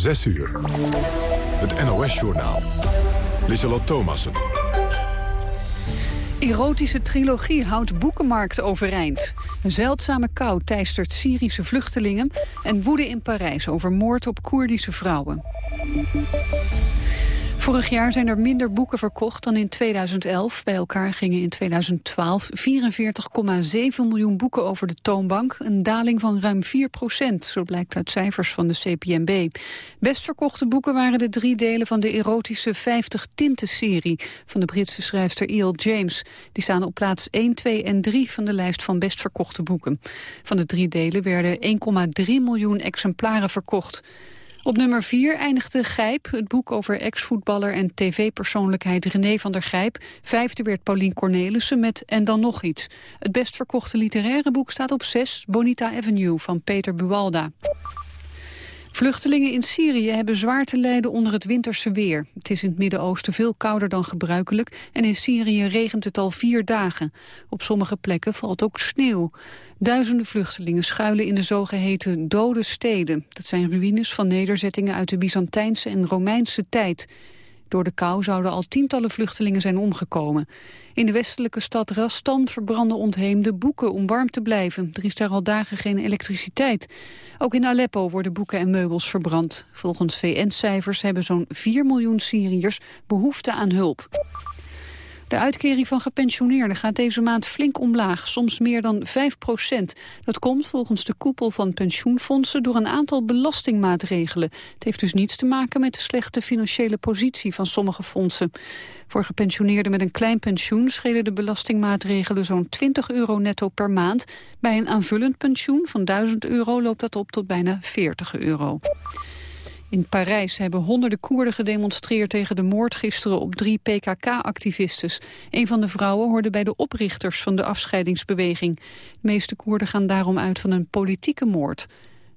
6 uur. Het NOS-journaal. Lieselot Thomassen. Erotische trilogie houdt boekenmarkt overeind. Een zeldzame kou teistert Syrische vluchtelingen... en woede in Parijs over moord op Koerdische vrouwen. Vorig jaar zijn er minder boeken verkocht dan in 2011. Bij elkaar gingen in 2012 44,7 miljoen boeken over de toonbank. Een daling van ruim 4 procent, zo blijkt uit cijfers van de CPMB. Best verkochte boeken waren de drie delen van de erotische 50 Tinten-serie... van de Britse schrijfster E.L. James. Die staan op plaats 1, 2 en 3 van de lijst van best verkochte boeken. Van de drie delen werden 1,3 miljoen exemplaren verkocht. Op nummer 4 eindigde Gijp, het boek over ex-voetballer en tv-persoonlijkheid René van der Gijp. Vijfde werd Paulien Cornelissen met En dan nog iets. Het best verkochte literaire boek staat op 6, Bonita Avenue van Peter Buwalda. Vluchtelingen in Syrië hebben zwaar te lijden onder het winterse weer. Het is in het Midden-Oosten veel kouder dan gebruikelijk... en in Syrië regent het al vier dagen. Op sommige plekken valt ook sneeuw. Duizenden vluchtelingen schuilen in de zogeheten dode steden. Dat zijn ruïnes van nederzettingen uit de Byzantijnse en Romeinse tijd. Door de kou zouden al tientallen vluchtelingen zijn omgekomen. In de westelijke stad Rastan verbranden ontheemde boeken om warm te blijven. Er is daar al dagen geen elektriciteit. Ook in Aleppo worden boeken en meubels verbrand. Volgens VN-cijfers hebben zo'n 4 miljoen Syriërs behoefte aan hulp. De uitkering van gepensioneerden gaat deze maand flink omlaag, soms meer dan 5 procent. Dat komt volgens de koepel van pensioenfondsen door een aantal belastingmaatregelen. Het heeft dus niets te maken met de slechte financiële positie van sommige fondsen. Voor gepensioneerden met een klein pensioen schelen de belastingmaatregelen zo'n 20 euro netto per maand. Bij een aanvullend pensioen van 1000 euro loopt dat op tot bijna 40 euro. In Parijs hebben honderden Koerden gedemonstreerd tegen de moord gisteren op drie PKK-activistes. Een van de vrouwen hoorde bij de oprichters van de afscheidingsbeweging. De meeste Koerden gaan daarom uit van een politieke moord.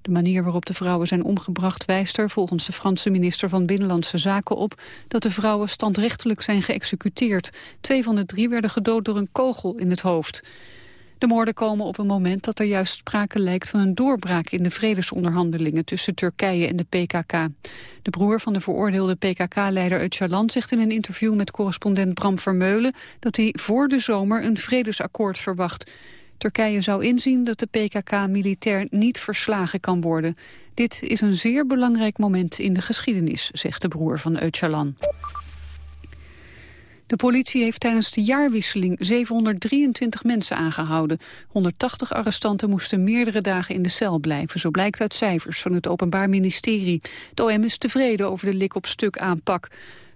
De manier waarop de vrouwen zijn omgebracht wijst er volgens de Franse minister van Binnenlandse Zaken op dat de vrouwen standrechtelijk zijn geëxecuteerd. Twee van de drie werden gedood door een kogel in het hoofd. De moorden komen op een moment dat er juist sprake lijkt van een doorbraak in de vredesonderhandelingen tussen Turkije en de PKK. De broer van de veroordeelde PKK-leider Öcalan zegt in een interview met correspondent Bram Vermeulen dat hij voor de zomer een vredesakkoord verwacht. Turkije zou inzien dat de PKK militair niet verslagen kan worden. Dit is een zeer belangrijk moment in de geschiedenis, zegt de broer van Öcalan. De politie heeft tijdens de jaarwisseling 723 mensen aangehouden. 180 arrestanten moesten meerdere dagen in de cel blijven. Zo blijkt uit cijfers van het Openbaar Ministerie. De OM is tevreden over de lik-op-stuk aanpak.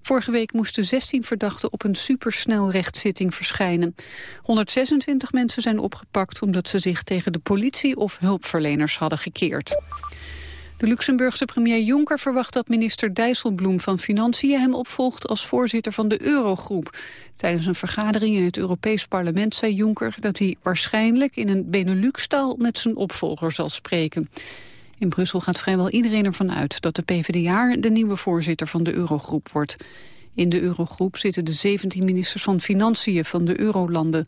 Vorige week moesten 16 verdachten op een supersnel rechtszitting verschijnen. 126 mensen zijn opgepakt omdat ze zich tegen de politie of hulpverleners hadden gekeerd. De Luxemburgse premier Juncker verwacht dat minister Dijsselbloem van Financiën hem opvolgt als voorzitter van de Eurogroep. Tijdens een vergadering in het Europees Parlement zei Juncker dat hij waarschijnlijk in een Benelux-taal met zijn opvolger zal spreken. In Brussel gaat vrijwel iedereen ervan uit dat de PvdA de nieuwe voorzitter van de Eurogroep wordt. In de eurogroep zitten de 17 ministers van Financiën van de eurolanden.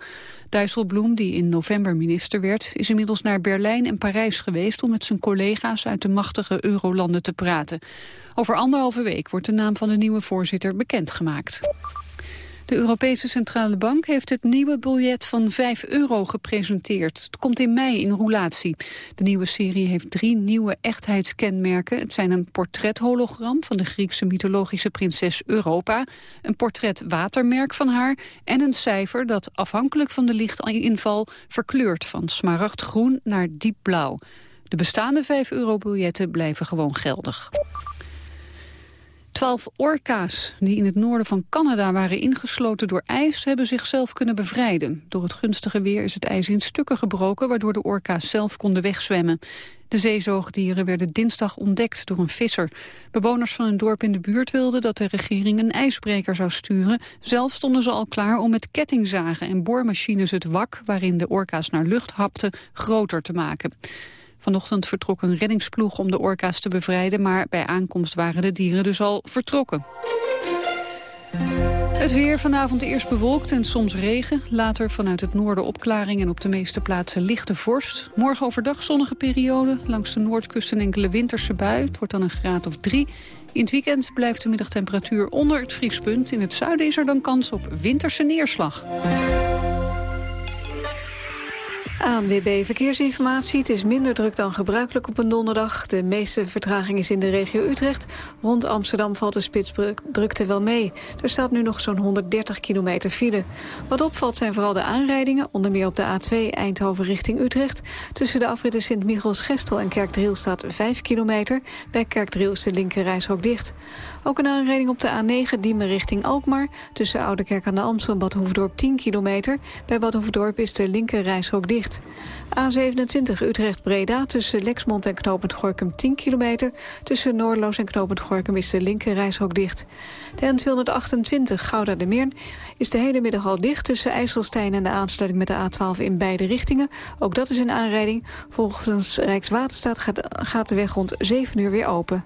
Dijsselbloem, die in november minister werd, is inmiddels naar Berlijn en Parijs geweest om met zijn collega's uit de machtige eurolanden te praten. Over anderhalve week wordt de naam van de nieuwe voorzitter bekendgemaakt. De Europese Centrale Bank heeft het nieuwe biljet van 5 euro gepresenteerd. Het komt in mei in roulatie. De nieuwe serie heeft drie nieuwe echtheidskenmerken. Het zijn een portrethologram van de Griekse mythologische prinses Europa... een portret watermerk van haar en een cijfer dat afhankelijk van de lichtinval... verkleurt van smaragdgroen naar diepblauw. De bestaande 5 euro biljetten blijven gewoon geldig. Twaalf orka's die in het noorden van Canada waren ingesloten door ijs... hebben zichzelf kunnen bevrijden. Door het gunstige weer is het ijs in stukken gebroken... waardoor de orka's zelf konden wegzwemmen. De zeezoogdieren werden dinsdag ontdekt door een visser. Bewoners van een dorp in de buurt wilden dat de regering een ijsbreker zou sturen. Zelf stonden ze al klaar om met kettingzagen en boormachines het wak... waarin de orka's naar lucht hapten, groter te maken. Vanochtend vertrok een reddingsploeg om de orka's te bevrijden... maar bij aankomst waren de dieren dus al vertrokken. Het weer vanavond eerst bewolkt en soms regen. Later vanuit het noorden opklaring en op de meeste plaatsen lichte vorst. Morgen overdag zonnige periode. Langs de noordkust een enkele winterse bui. Het wordt dan een graad of drie. In het weekend blijft de middagtemperatuur onder het vriespunt. In het zuiden is er dan kans op winterse neerslag. ANWB Verkeersinformatie. Het is minder druk dan gebruikelijk op een donderdag. De meeste vertraging is in de regio Utrecht. Rond Amsterdam valt de spitsdrukte wel mee. Er staat nu nog zo'n 130 kilometer file. Wat opvalt zijn vooral de aanrijdingen. Onder meer op de A2 Eindhoven richting Utrecht. Tussen de afritten Sint-Michels-Gestel en Kerkdriel staat 5 kilometer. Bij Kerkdriel is de linkerrijstrook dicht. Ook een aanrijding op de A9 Diemen richting Alkmaar. Tussen Oudekerk aan de Amstel en Bad Hoefdorp 10 kilometer. Bij Bad Hoefdorp is de linkerrijstrook dicht. A27 Utrecht-Breda tussen Lexmond en Knopend Gorkum 10 kilometer. Tussen Noordloos en Knopend Gorkum is de linkerrijstrook dicht. De N228 Gouda de Meern is de hele middag al dicht... tussen IJsselstein en de aansluiting met de A12 in beide richtingen. Ook dat is een aanrijding. Volgens Rijkswaterstaat gaat de weg rond 7 uur weer open.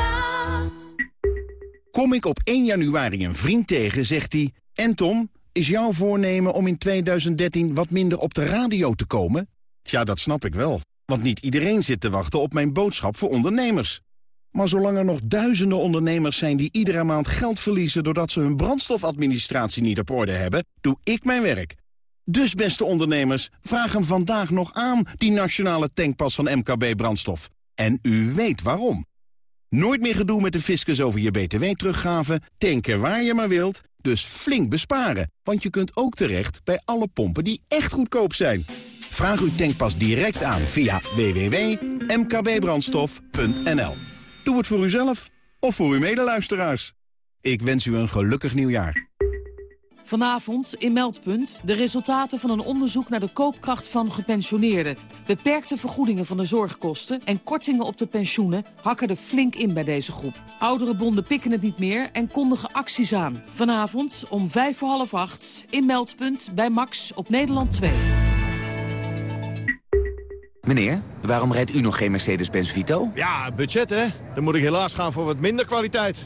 Kom ik op 1 januari een vriend tegen, zegt hij... En Tom, is jouw voornemen om in 2013 wat minder op de radio te komen? Tja, dat snap ik wel. Want niet iedereen zit te wachten op mijn boodschap voor ondernemers. Maar zolang er nog duizenden ondernemers zijn die iedere maand geld verliezen... doordat ze hun brandstofadministratie niet op orde hebben, doe ik mijn werk. Dus beste ondernemers, vraag hem vandaag nog aan, die nationale tankpas van MKB Brandstof. En u weet waarom. Nooit meer gedoe met de fiscus over je btw-teruggave, tanken waar je maar wilt, dus flink besparen. Want je kunt ook terecht bij alle pompen die echt goedkoop zijn. Vraag uw tankpas direct aan via www.mkbbrandstof.nl. Doe het voor uzelf of voor uw medeluisteraars. Ik wens u een gelukkig nieuwjaar. Vanavond in Meldpunt de resultaten van een onderzoek naar de koopkracht van gepensioneerden. Beperkte vergoedingen van de zorgkosten en kortingen op de pensioenen hakken er flink in bij deze groep. Oudere bonden pikken het niet meer en kondigen acties aan. Vanavond om vijf voor half acht in Meldpunt bij Max op Nederland 2. Meneer, waarom rijdt u nog geen Mercedes-Benz Vito? Ja, budget hè. Dan moet ik helaas gaan voor wat minder kwaliteit.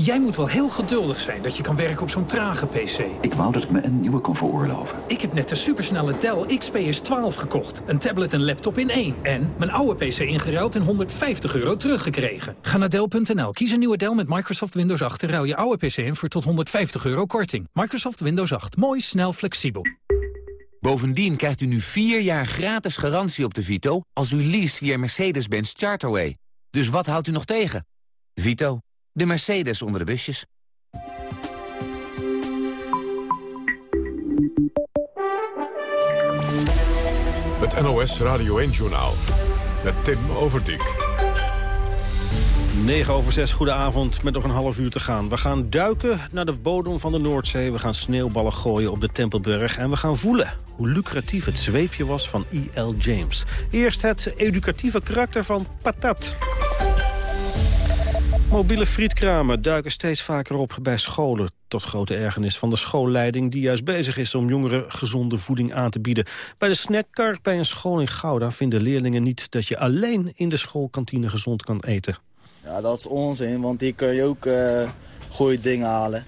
Jij moet wel heel geduldig zijn dat je kan werken op zo'n trage PC. Ik wou dat ik me een nieuwe kon veroorloven. Ik heb net de supersnelle Dell XPS 12 gekocht. Een tablet en laptop in één. En mijn oude PC ingeruild en 150 euro teruggekregen. Ga naar Dell.nl, kies een nieuwe Dell met Microsoft Windows 8... en ruil je oude PC in voor tot 150 euro korting. Microsoft Windows 8. Mooi, snel, flexibel. Bovendien krijgt u nu 4 jaar gratis garantie op de Vito... als u leest via Mercedes-Benz Charterway. Dus wat houdt u nog tegen? Vito. De Mercedes onder de busjes. Het NOS Radio 1-journaal. Met Tim Overdijk. 9 over 6, goedenavond, met nog een half uur te gaan. We gaan duiken naar de bodem van de Noordzee. We gaan sneeuwballen gooien op de Tempelberg. En we gaan voelen hoe lucratief het zweepje was van E.L. James. Eerst het educatieve karakter van patat. Mobiele frietkramen duiken steeds vaker op bij scholen... tot grote ergernis van de schoolleiding... die juist bezig is om jongeren gezonde voeding aan te bieden. Bij de snackkar bij een school in Gouda vinden leerlingen niet... dat je alleen in de schoolkantine gezond kan eten. Ja, dat is onzin, want hier kun je ook uh, goede dingen halen.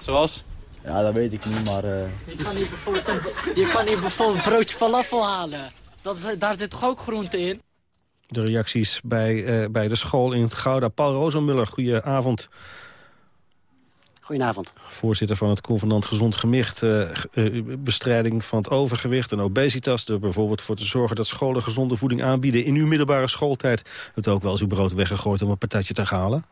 Zoals? Ja, dat weet ik niet, maar... Uh... Je, kan hier bijvoorbeeld een, je kan hier bijvoorbeeld een broodje falafel halen. Dat is, daar zit toch ook groente in? De reacties bij, uh, bij de school in Gouda. Paul Rozenmuller, goedenavond. Goedenavond. Voorzitter van het convenant Gezond Gemicht. Uh, bestrijding van het overgewicht en obesitas. Er bijvoorbeeld voor te zorgen dat scholen gezonde voeding aanbieden. In uw middelbare schooltijd het ook wel eens uw brood weggegooid om een patatje te halen.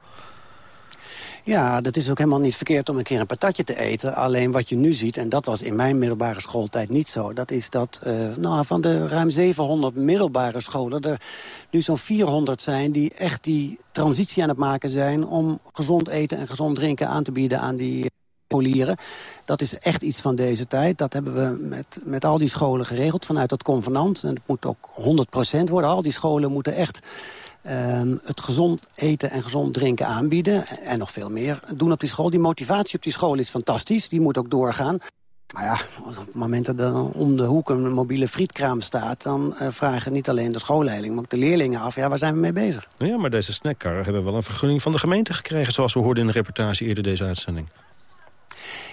Ja, dat is ook helemaal niet verkeerd om een keer een patatje te eten. Alleen wat je nu ziet, en dat was in mijn middelbare schooltijd niet zo... dat is dat uh, nou, van de ruim 700 middelbare scholen... er nu zo'n 400 zijn die echt die transitie aan het maken zijn... om gezond eten en gezond drinken aan te bieden aan die scholieren. Dat is echt iets van deze tijd. Dat hebben we met, met al die scholen geregeld vanuit dat convenant. En het moet ook 100% worden. Al die scholen moeten echt het gezond eten en gezond drinken aanbieden. En nog veel meer doen op die school. Die motivatie op die school is fantastisch. Die moet ook doorgaan. Maar ja, op het moment dat er om de hoek een mobiele frietkraam staat... dan uh, vragen niet alleen de schoolleiding, maar ook de leerlingen af... ja, waar zijn we mee bezig? Ja, maar deze snackcar hebben wel een vergunning van de gemeente gekregen... zoals we hoorden in de reportage eerder deze uitzending.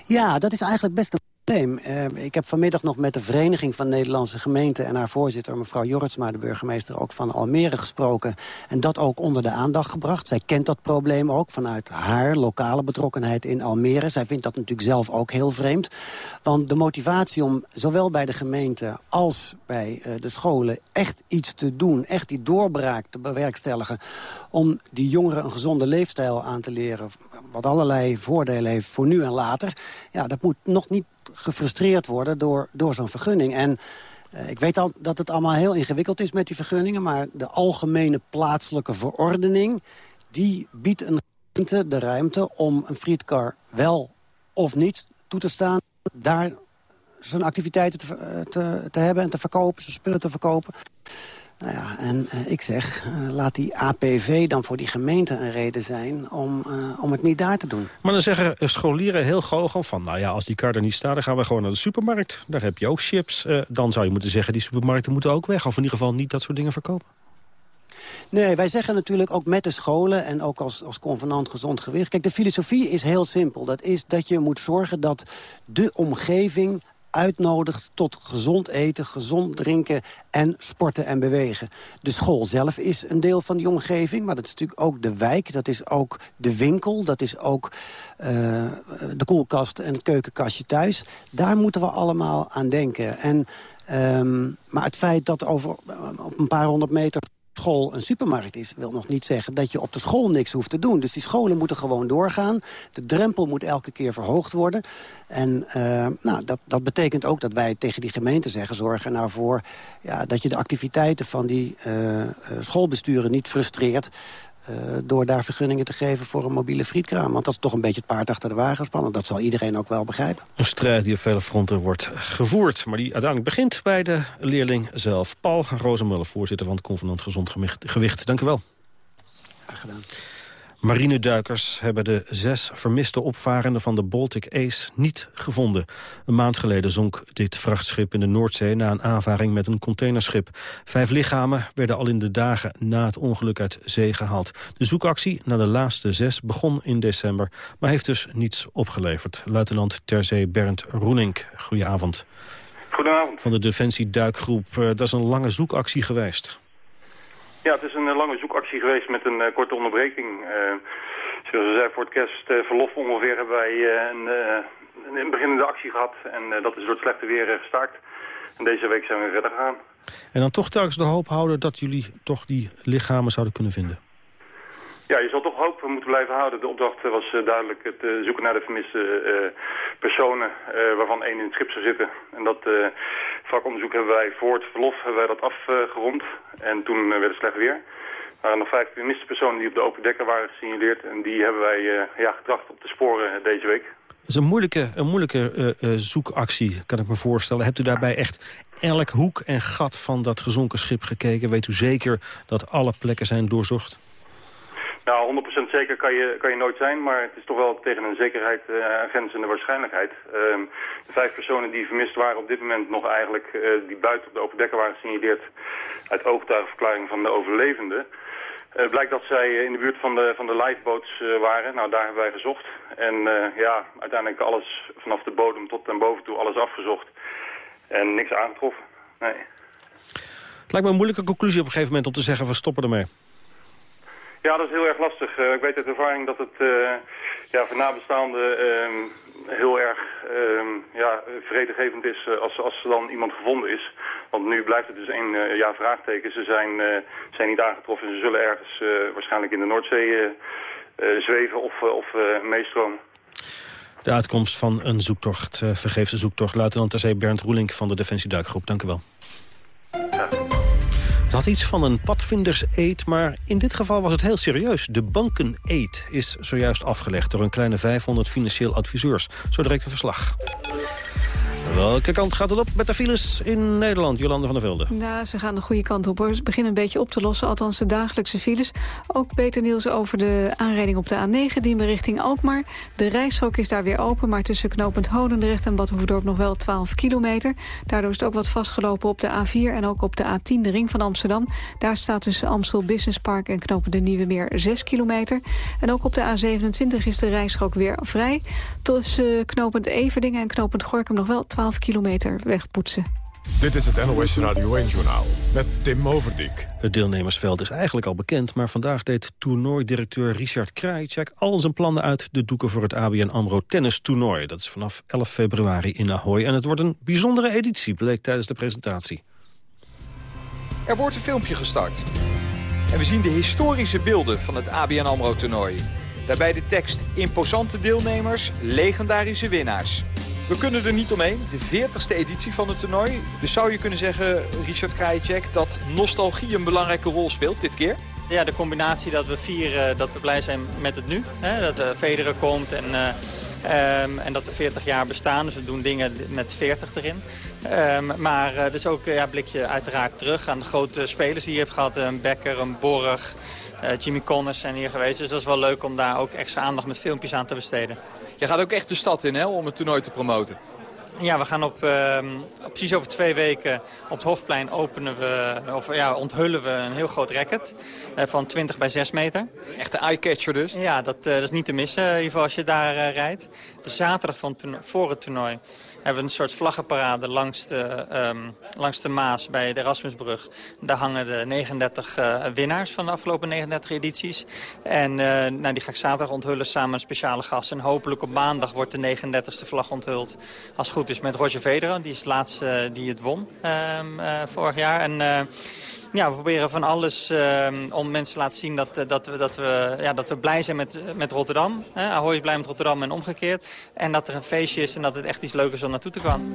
Ja, dat is eigenlijk best een Uh, ik heb vanmiddag nog met de Vereniging van Nederlandse Gemeenten... en haar voorzitter, mevrouw Jorritsma, de burgemeester ook van Almere gesproken. En dat ook onder de aandacht gebracht. Zij kent dat probleem ook vanuit haar lokale betrokkenheid in Almere. Zij vindt dat natuurlijk zelf ook heel vreemd. Want de motivatie om zowel bij de gemeente als bij uh, de scholen... echt iets te doen, echt die doorbraak te bewerkstelligen... om die jongeren een gezonde leefstijl aan te leren... wat allerlei voordelen heeft voor nu en later... ja, dat moet nog niet gefrustreerd worden door, door zo'n vergunning. En uh, ik weet al dat het allemaal heel ingewikkeld is met die vergunningen... maar de algemene plaatselijke verordening... die biedt een gemeente de ruimte om een frietkar wel of niet toe te staan... daar zijn activiteiten te, eh, te, te hebben en te verkopen, zijn spullen te verkopen. Nou ja, en uh, ik zeg, uh, laat die APV dan voor die gemeente een reden zijn om, uh, om het niet daar te doen. Maar dan zeggen scholieren heel goochel van... nou ja, als die kar er niet staat, dan gaan we gewoon naar de supermarkt. Daar heb je ook chips. dan zou je moeten zeggen, die supermarkten moeten ook weg. Of in ieder geval niet dat soort dingen verkopen. Nee, wij zeggen natuurlijk ook met de scholen en ook als, als convenant gezond gewicht. Kijk, de filosofie is heel simpel. Dat is dat je moet zorgen dat de omgeving uitnodigt tot gezond eten, gezond drinken en sporten en bewegen. De school zelf is een deel van die omgeving, maar dat is natuurlijk ook de wijk, dat is ook de winkel, dat is ook uh, de koelkast en het keukenkastje thuis. Daar moeten we allemaal aan denken. En, um, maar het feit dat over op een paar honderd meter school een supermarkt is... wil nog niet zeggen dat je op de school niks hoeft te doen. Dus die scholen moeten gewoon doorgaan. De drempel moet elke keer verhoogd worden. En uh, nou, dat, dat betekent ook dat wij tegen die gemeente zeggen... zorg er nou voor ja, dat je de activiteiten van die uh, schoolbesturen niet frustreert... Uh, door daar vergunningen te geven voor een mobiele frietkraam. Want dat is toch een beetje het paard achter de wagen spannen. Dat zal iedereen ook wel begrijpen. Een strijd die op vele fronten wordt gevoerd. Maar die uiteindelijk begint bij de leerling zelf. Paul Rozenmuller, voorzitter van het Convenant Gezond Gewicht. Dank u wel. Graag gedaan. Marineduikers hebben de zes vermiste opvarenden van de Baltic Ace niet gevonden. Een maand geleden zonk dit vrachtschip in de Noordzee na een aanvaring met een containerschip. Vijf lichamen werden al in de dagen na het ongeluk uit zee gehaald. De zoekactie naar de laatste zes begon in december, maar heeft dus niets opgeleverd. Luitenant Terzee Bernd Roenink, goedenavond. Goedenavond. Van de Defensie Duikgroep. Eh, dat is een lange zoekactie geweest. Ja, het is een uh, lange zoekactie geweest met een uh, korte onderbreking. Uh, zoals we zei, voor het kerstverlof ongeveer hebben wij een, een beginnende actie gehad. En dat is door het slechte weer gestart. En deze week zijn we verder gegaan. En dan toch telkens de hoop houden dat jullie toch die lichamen zouden kunnen vinden? Ja, je zal toch hoop moeten blijven houden. De opdracht was duidelijk het zoeken naar de vermiste personen, waarvan één in het schip zou zitten. En dat vakonderzoek hebben wij voor het verlof hebben wij dat afgerond. En toen werd het slecht weer. Er waren nog vijf vermiste personen die op de open dekker waren gesignaleerd. En die hebben wij ja, getracht op te sporen deze week. Het is een moeilijke, een moeilijke zoekactie, kan ik me voorstellen. Hebt u daarbij echt elk hoek en gat van dat gezonken schip gekeken? Weet u zeker dat alle plekken zijn doorzocht? Nou, 100% zeker kan je, kan je nooit zijn, maar het is toch wel tegen een zekerheid uh, grenzende waarschijnlijkheid. Uh, de vijf personen die vermist waren op dit moment nog eigenlijk, uh, die buiten op de open dekker waren gesignaleerd uit oogtuigverklaring van de overlevenden. blijkt dat zij in de buurt van de, van de lifeboats waren. Nou, daar hebben wij gezocht. En ja, uiteindelijk alles vanaf de bodem tot en boven toe alles afgezocht. En niks aangetroffen. Nee. Het lijkt me een moeilijke conclusie op een gegeven moment om te zeggen, we stoppen ermee. Ja, dat is heel erg lastig. Uh, ik weet uit ervaring dat het uh, ja, voor nabestaanden ehm, heel erg ehm, ja, is eh, als, als er dan iemand gevonden is. Want nu blijft het dus een eh, ja, vraagteken. Ze zijn, eh, zijn niet aangetroffen. Ze zullen ergens eh, waarschijnlijk in de Noordzee eh, eh, zweven of, eh, of eh, meestromen. De uitkomst van een zoektocht, uh, vergeefse zoektocht. Luitenant zee Bernd Roelink van de Defensie Duikgroep. Dank u wel. Had iets van een padvinders-eet, maar in dit geval was het heel serieus. De banken-eet is zojuist afgelegd door een kleine 500 financieel adviseurs. Zo direct een verslag. Welke kant gaat het op met de files in Nederland, Jolande van der Velde? Ja, ze gaan de goede kant op. Hoor. Ze beginnen een beetje op te lossen, althans de dagelijkse files. Ook beter nieuws over de aanrijding op de A9, die me richting Alkmaar. De reishok is daar weer open, maar tussen knooppunt Hodendrecht en Badhoevedorp nog wel 12 kilometer. Daardoor is het ook wat vastgelopen op de A4 en ook op de A10, de ring van Amsterdam. Daar staat tussen Amstel Business Park en knopen de Nieuwe Meer 6 kilometer. En ook op de A27 is de reishok weer vrij. Tussen knooppunt Everdingen en knooppunt Gorkum nog wel 12 kilometer wegpoetsen. Dit is het NOS Radio 1-journaal met Tim Overdijk. Het deelnemersveld is eigenlijk al bekend... maar vandaag deed toernooidirecteur Richard Krajicek al zijn plannen uit de doeken voor het ABN AMRO Tennis Toernooi. Dat is vanaf 11 februari in Ahoy. En het wordt een bijzondere editie, bleek tijdens de presentatie. Er wordt een filmpje gestart. En we zien de historische beelden van het ABN AMRO toernooi. Daarbij de tekst imposante deelnemers, legendarische winnaars. We kunnen er niet omheen, de 40ste editie van het toernooi. Dus zou je kunnen zeggen, Richard Krajicek, dat nostalgie een belangrijke rol speelt dit keer? Ja, de combinatie dat we vieren, dat we blij zijn met het nu. Hè? Dat uh, Federer komt en, uh, um, en dat we 40 jaar bestaan. Dus we doen dingen met 40 erin. Um, maar dus ook ja, blik je uiteraard terug aan de grote spelers die je hebt gehad. Een Becker, een Borg, Jimmy Connors zijn hier geweest. Dus dat is wel leuk om daar ook extra aandacht met filmpjes aan te besteden. Je gaat ook echt de stad in hè, om het toernooi te promoten. Ja, we gaan op, uh, precies over twee weken op het Hofplein openen we, of ja, onthullen we een heel groot racket uh, van 20 bij 6 meter. Echt een eye-catcher dus? Ja, dat, uh, dat, is niet te missen in ieder geval als je daar rijdt. De zaterdag van voor het toernooi hebben een soort vlaggenparade langs de, um, langs de Maas bij de Erasmusbrug. Daar hangen de 39 winnaars van de afgelopen 39 edities. En nou, die ga ik zaterdag onthullen samen met speciale gasten. En hopelijk op maandag wordt de 39ste vlag onthuld als goed is met Roger Federer. Die is de laatste die het won uh, vorig jaar. En ja, we proberen van alles uh, om mensen te laten zien dat, dat, we, dat, we, ja, dat we blij zijn met, met Rotterdam. Uh, Ahoy is blij met Rotterdam en omgekeerd. En dat er een feestje is en dat het echt iets leukers is om naartoe te gaan.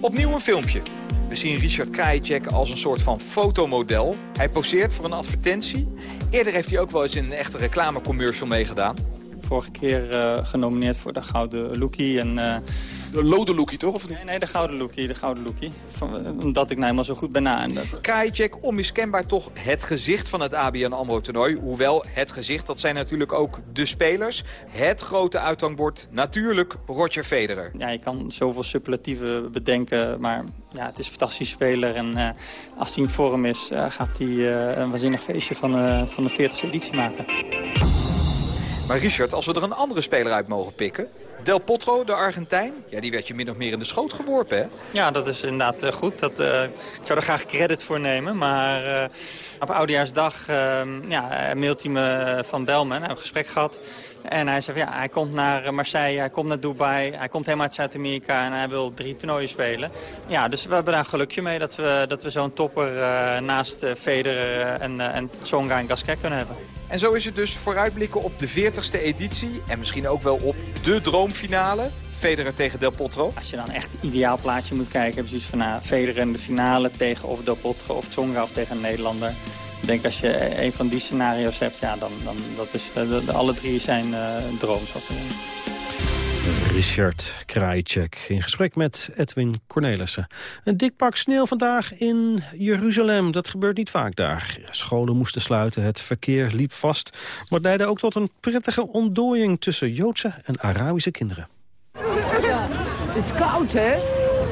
Opnieuw een filmpje. We zien Richard Krajicek als een soort van fotomodel. Hij poseert voor een advertentie. Eerder heeft hij ook wel eens in een echte reclamecommercial meegedaan vorige keer uh, genomineerd voor de Gouden Lookie. En, uh, de Lode Lookie, toch? Of niet? Nee, nee, de Gouden Lookie. De Gouden Lookie. Van, omdat ik nou helemaal zo goed ben na. Krajicek, onmiskenbaar toch het gezicht van het ABN AMRO-toernooi. Hoewel, het gezicht, dat zijn natuurlijk ook de spelers. Het grote uithangbord, natuurlijk Roger Federer. Ja, je kan zoveel superlatieven bedenken, maar ja, het is een fantastische speler. En uh, als hij in vorm is, gaat hij een waanzinnig feestje van, van de 40e editie maken. Maar Richard, als we er een andere speler uit mogen pikken... Del Potro, de Argentijn, ja, die werd je min of meer in de schoot geworpen, hè? Ja, dat is inderdaad uh, goed. Dat, uh, ik zou er graag credit voor nemen. Maar uh, op Oudejaarsdag ja, mailt hij me van Belmen. Hij heeft een gesprek gehad. En hij zei, ja, hij komt naar Marseille, hij komt naar Dubai. Hij komt helemaal uit Zuid-Amerika en hij wil drie toernooien spelen. Ja, dus we hebben daar een gelukje mee dat we, dat we zo'n topper naast Federer en, en Tsonga en Gasquet kunnen hebben. En zo is het dus vooruitblikken op de 40ste editie. En misschien ook wel op de droomfinale. Federer tegen Del Potro. Als je dan echt ideaal plaatje moet kijken... heb je zoiets van nou, Federer in de finale tegen of Del Potro of Tsonga of tegen een Nederlander. Ik denk als je een van die scenario's hebt, ja, dan, dan dat is, de, de, alle drie zijn uh, droom. Zo Richard Krajicek in gesprek met Edwin Cornelissen. Een dik pak sneeuw vandaag in Jeruzalem. Dat gebeurt niet vaak daar. Scholen moesten sluiten, het verkeer liep vast. Maar het leidde ook tot een prettige ontdooiing tussen Joodse en Arabische kinderen. Het is koud, hè?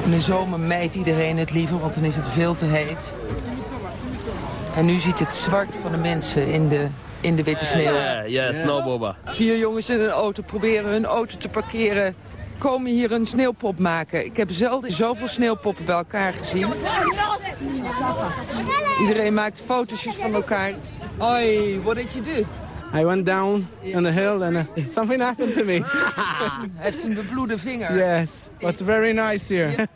In de zomer mijt iedereen het liever, want dan is het veel te heet. En nu ziet het zwart van de mensen in de in de witte sneeuw. Ja, ja, snowboba. Vier jongens in een auto proberen hun auto te parkeren. Komen hier een sneeuwpop maken. Ik heb zelden zoveel sneeuwpoppen bij elkaar gezien. Iedereen maakt foto's van elkaar. Hoi, what did you do? I went down on the hill and uh, something happened to me. Hij heeft een bebloede vinger. yes, but very nice here.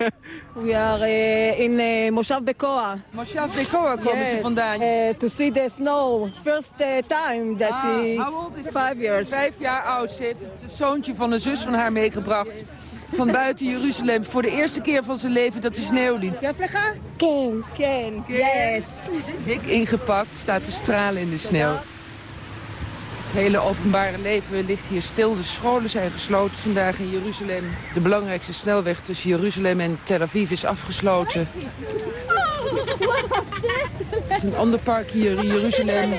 We are uh, in uh, Moshav Bekoa. Moshav Bekoa komen ze vandaan. Uh, to see the snow. First uh, time that Ah, he... how old is Five years. Vijf jaar oud. Ze heeft het zoontje van een zus van haar meegebracht. Van buiten Jeruzalem. Voor de eerste keer van zijn leven dat hij sneeuw liet. Ken. Ken. Yes. Dik ingepakt, staat te stralen in de sneeuw. Hele openbare leven ligt hier stil. De scholen zijn gesloten vandaag in Jeruzalem. De belangrijkste snelweg tussen Jeruzalem en Tel Aviv is afgesloten. Het is een ander park hier in Jeruzalem.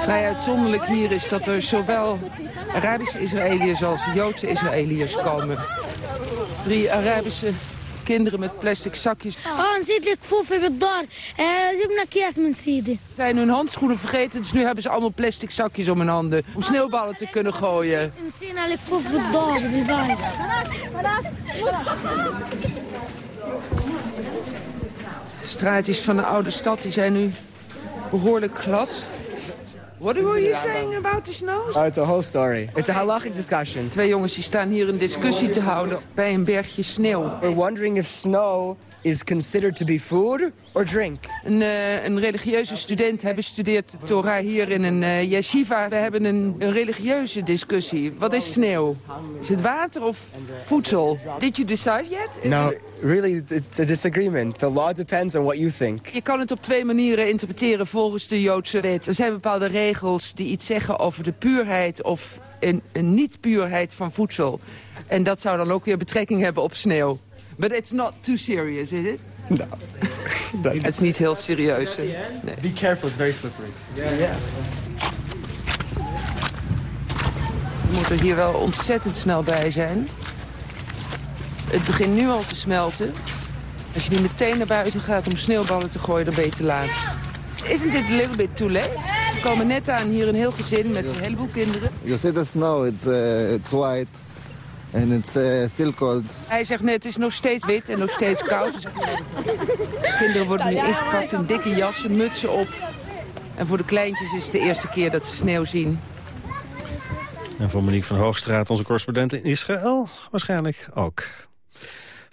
Vrij uitzonderlijk hier is dat er zowel Arabische Israëliërs als Joodse Israëliërs komen. Drie Arabische kinderen met plastic zakjes. Oh, zit ik voor daar. Ze hebben een Zijn hun handschoenen vergeten, dus nu hebben ze allemaal plastic zakjes om hun handen. Om sneeuwballen te kunnen gooien. Straatjes van de oude stad die zijn nu behoorlijk glad. What were you saying about the snow? Oh, it's a whole story. It's a halachic discussion. Twee jongens die staan hier een discussie te houden bij een bergje sneeuw. We're wondering if snow is considered to be food or drink. Een, eh, een religieuze student bestudeert de Torah hier in een eh, yeshiva. We hebben een, een religieuze discussie. Wat is sneeuw? Is het water of voedsel? Did you decide yet? No, really, it's a disagreement. The law depends on what you think. Je kan het op twee manieren interpreteren volgens de Joodse wet. Er zijn bepaalde regels die iets zeggen over de puurheid of een, een niet-puurheid van voedsel. En dat zou dan ook weer betrekking hebben op sneeuw. But it's not too serious, is it? No. Het is niet heel serieus. Nee. Be careful, it's very slippery. Yeah. We moeten hier wel ontzettend snel bij zijn. Het begint nu al te smelten. Als je niet meteen naar buiten gaat om sneeuwballen te gooien, dan ben je te laat. Isn't it a little bit too late? We komen net aan hier een heel gezin met een heleboel kinderen. You see the snow, it's, uh, it's white and it's uh, still cold. Hij zegt net, het is nog steeds wit en nog steeds koud. De kinderen worden nu ingepakt in dikke jassen, mutsen op. En voor de kleintjes is het de eerste keer dat ze sneeuw zien. En voor Monique van Hoogstraat, onze correspondent in Israël, waarschijnlijk ook.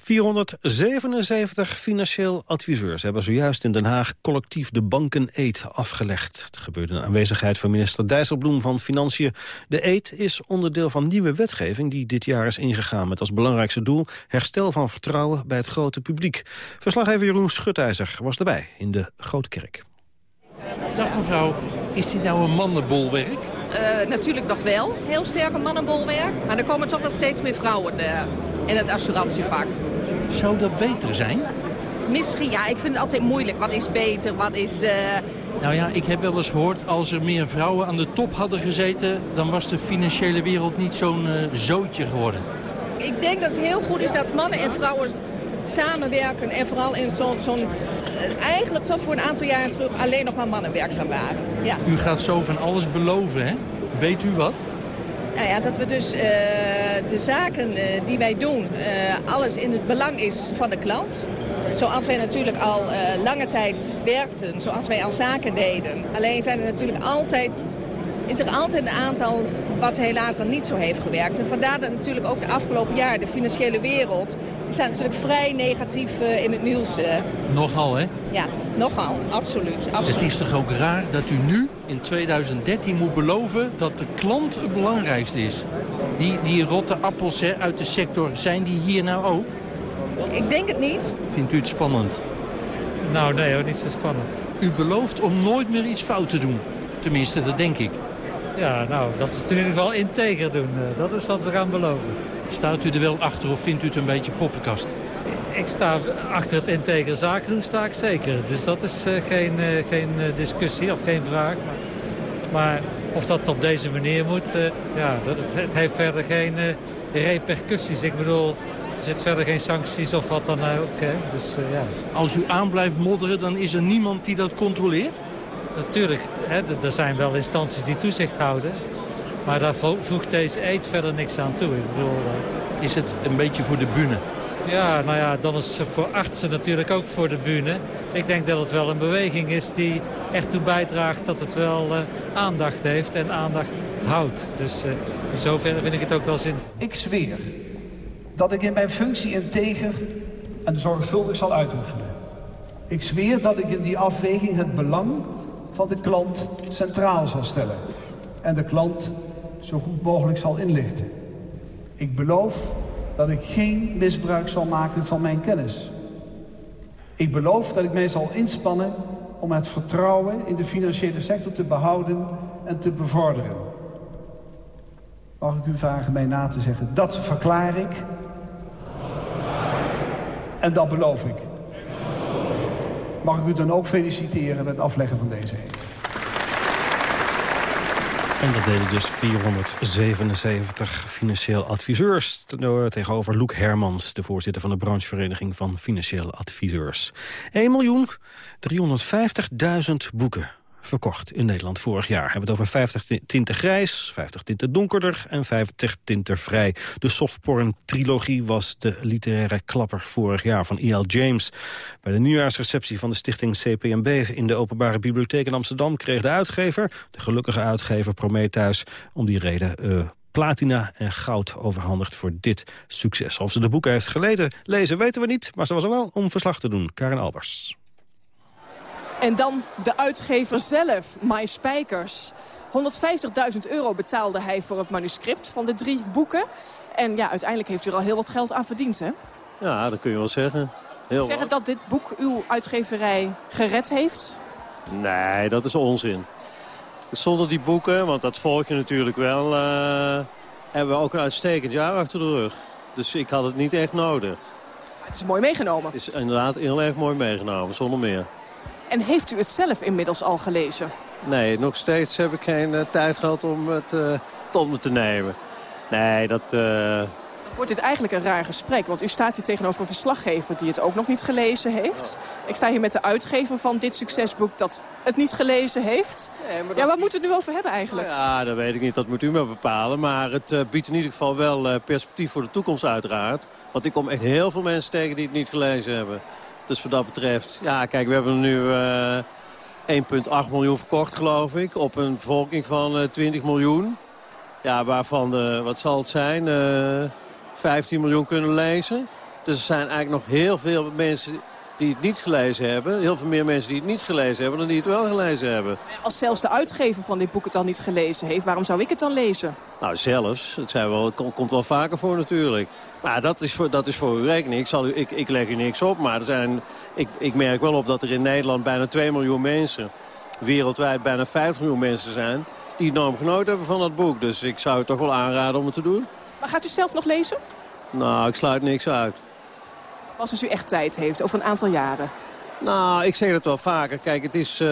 477 financieel adviseurs hebben zojuist in Den Haag collectief de banken-eet afgelegd. Het gebeurde in aanwezigheid van minister Dijsselbloem van Financiën. De eet is onderdeel van nieuwe wetgeving die dit jaar is ingegaan met als belangrijkste doel herstel van vertrouwen bij het grote publiek. Verslaggever Jeroen Schutijzer was erbij in de Grote Kerk. Dag mevrouw, is dit nou een mannenbolwerk? Uh, natuurlijk nog wel. Heel sterk een mannenbolwerk. Maar er komen toch wel steeds meer vrouwen uh, in het assurantievak. Zou dat beter zijn? Misschien, ja. Ik vind het altijd moeilijk. Wat is beter? Wat is... Uh... Nou ja, ik heb wel eens gehoord... als er meer vrouwen aan de top hadden gezeten... dan was de financiële wereld niet zo'n zootje geworden. Ik denk dat het heel goed is dat mannen en vrouwen samenwerken. En vooral in zo'n... Zo eigenlijk tot voor een aantal jaren terug alleen nog maar mannen werkzaam waren. Ja. U gaat zo van alles beloven, hè? Weet u wat? Nou ja, dat we dus uh, de zaken uh, die wij doen, uh, alles in het belang is van de klant. Zoals wij natuurlijk al lange tijd werkten, zoals wij al zaken deden. Alleen zijn er natuurlijk altijd, is er altijd een aantal wat helaas dan niet zo heeft gewerkt. En vandaar dat natuurlijk ook de afgelopen jaren de financiële wereld... die staat natuurlijk vrij negatief in het nieuws. Nogal, hè? Ja, nogal, absoluut, absoluut. Het is toch ook raar dat u nu in 2013 moet beloven dat de klant het belangrijkste is. Die, die rotte appels hè, uit de sector, zijn die hier nou ook? Ik denk het niet. Vindt u het spannend? Nou, nee hoor, niet zo spannend. U belooft om nooit meer iets fout te doen. Tenminste, dat denk ik. Ja, nou, dat is natuurlijk wel integer doen. Dat is wat we gaan beloven. Staat u er wel achter of vindt u het een beetje poppenkast? Ik sta achter het integer zaken doen, sta ik zeker. Dus dat is uh, geen, uh, geen discussie of geen vraag. Maar, of dat op deze manier moet, ja, dat, het, het, heeft verder geen repercussies. Ik bedoel, er zit verder geen sancties of wat dan ook. Hè. Dus, ja. Als u aan blijft modderen, dan is er niemand die dat controleert? Natuurlijk, hè, er zijn wel instanties die toezicht houden. Maar daar voegt deze eet verder niks aan toe. Ik bedoel, is het een beetje voor de bühne? Ja, nou ja, dan is voor artsen natuurlijk ook voor de bühne. Ik denk dat het wel een beweging is die ertoe bijdraagt dat het wel uh, aandacht heeft en aandacht houdt. Dus uh, in zoverre vind ik het ook wel zin. Ik zweer dat ik in mijn functie integer en zorgvuldig zal uitoefenen. Ik zweer dat ik in die afweging het belang van de klant centraal zal stellen. En de klant zo goed mogelijk zal inlichten. Ik beloof dat ik geen misbruik zal maken van mijn kennis. Ik beloof dat ik mij zal inspannen om het vertrouwen in de financiële sector te behouden en te bevorderen. Mag ik u vragen mij na te zeggen, dat verklaar ik en dat beloof ik. Mag ik u dan ook feliciteren met het afleggen van deze eet. En dat deden dus 477 financieel adviseurs... tegenover Loek Hermans, de voorzitter van de branchevereniging van financieel adviseurs. 1 miljoen 350.000 boeken verkocht in Nederland vorig jaar. We hebben het over 50 tinten grijs, 50 tinten donkerder en 50 tinten vrij. De softporn-trilogie was de literaire klapper vorig jaar van E.L. James. Bij de nieuwjaarsreceptie van de stichting CPMB in de Openbare Bibliotheek in Amsterdam... kreeg de uitgever, de gelukkige uitgever Prometheus, om die reden... Uh, platina en goud overhandigd voor dit succes. Of ze de boeken heeft gelezen, lezen weten we niet, maar ze was er wel om verslag te doen. Karen Albers. En dan de uitgever zelf, My Spijkers. 150.000 euro betaalde hij voor het manuscript van de drie boeken. En ja, uiteindelijk heeft u er al heel wat geld aan verdiend, hè? Ja, dat kun je wel zeggen. Heel zeggen dat dit boek uw uitgeverij gered heeft? Nee, dat is onzin. Zonder die boeken, want dat volg je natuurlijk wel... Uh, hebben we ook een uitstekend jaar achter de rug. Dus ik had het niet echt nodig. Het is mooi meegenomen. Het is inderdaad heel erg mooi meegenomen, zonder meer. En heeft u het zelf inmiddels al gelezen? Nee, nog steeds heb ik geen uh, tijd gehad om het uh, tot me te nemen. Nee, dat... Uh... Wordt dit eigenlijk een raar gesprek. Want u staat hier tegenover een verslaggever die het ook nog niet gelezen heeft. Ik sta hier met de uitgever van dit succesboek dat het niet gelezen heeft. Nee, maar ja, waar moeten we het nu over hebben eigenlijk? Nou ja, dat weet ik niet. Dat moet u maar bepalen. Maar het biedt in ieder geval wel perspectief voor de toekomst uiteraard. Want ik kom echt heel veel mensen tegen die het niet gelezen hebben. Dus wat dat betreft, ja kijk, we hebben nu uh, eh, 1,8 miljoen verkocht geloof ik. Op een bevolking van uh, eh, 20 miljoen. Ja, waarvan de, wat zal het zijn, uh, eh, 15 miljoen kunnen lezen. Dus er zijn eigenlijk nog heel veel mensen die het niet gelezen hebben. Heel veel meer mensen die het niet gelezen hebben dan die het wel gelezen hebben. Als zelfs de uitgever van dit boek het al niet gelezen heeft, waarom zou ik het dan lezen? Nou, zelfs. Het, zijn wel, het komt wel vaker voor natuurlijk. Maar dat is voor, dat is voor uw rekening. Ik, zal u, ik, ik leg u niks op, maar er zijn, ik, ik merk wel op dat er in Nederland bijna 2 miljoen mensen... wereldwijd bijna 5 miljoen mensen zijn... die enorm genoten hebben van dat boek. Dus ik zou het toch wel aanraden om het te doen. Maar gaat u zelf nog lezen? Nou, ik sluit niks uit. Als u echt tijd heeft, over een aantal jaren. Nou, ik zeg het wel vaker. Kijk, het is, uh,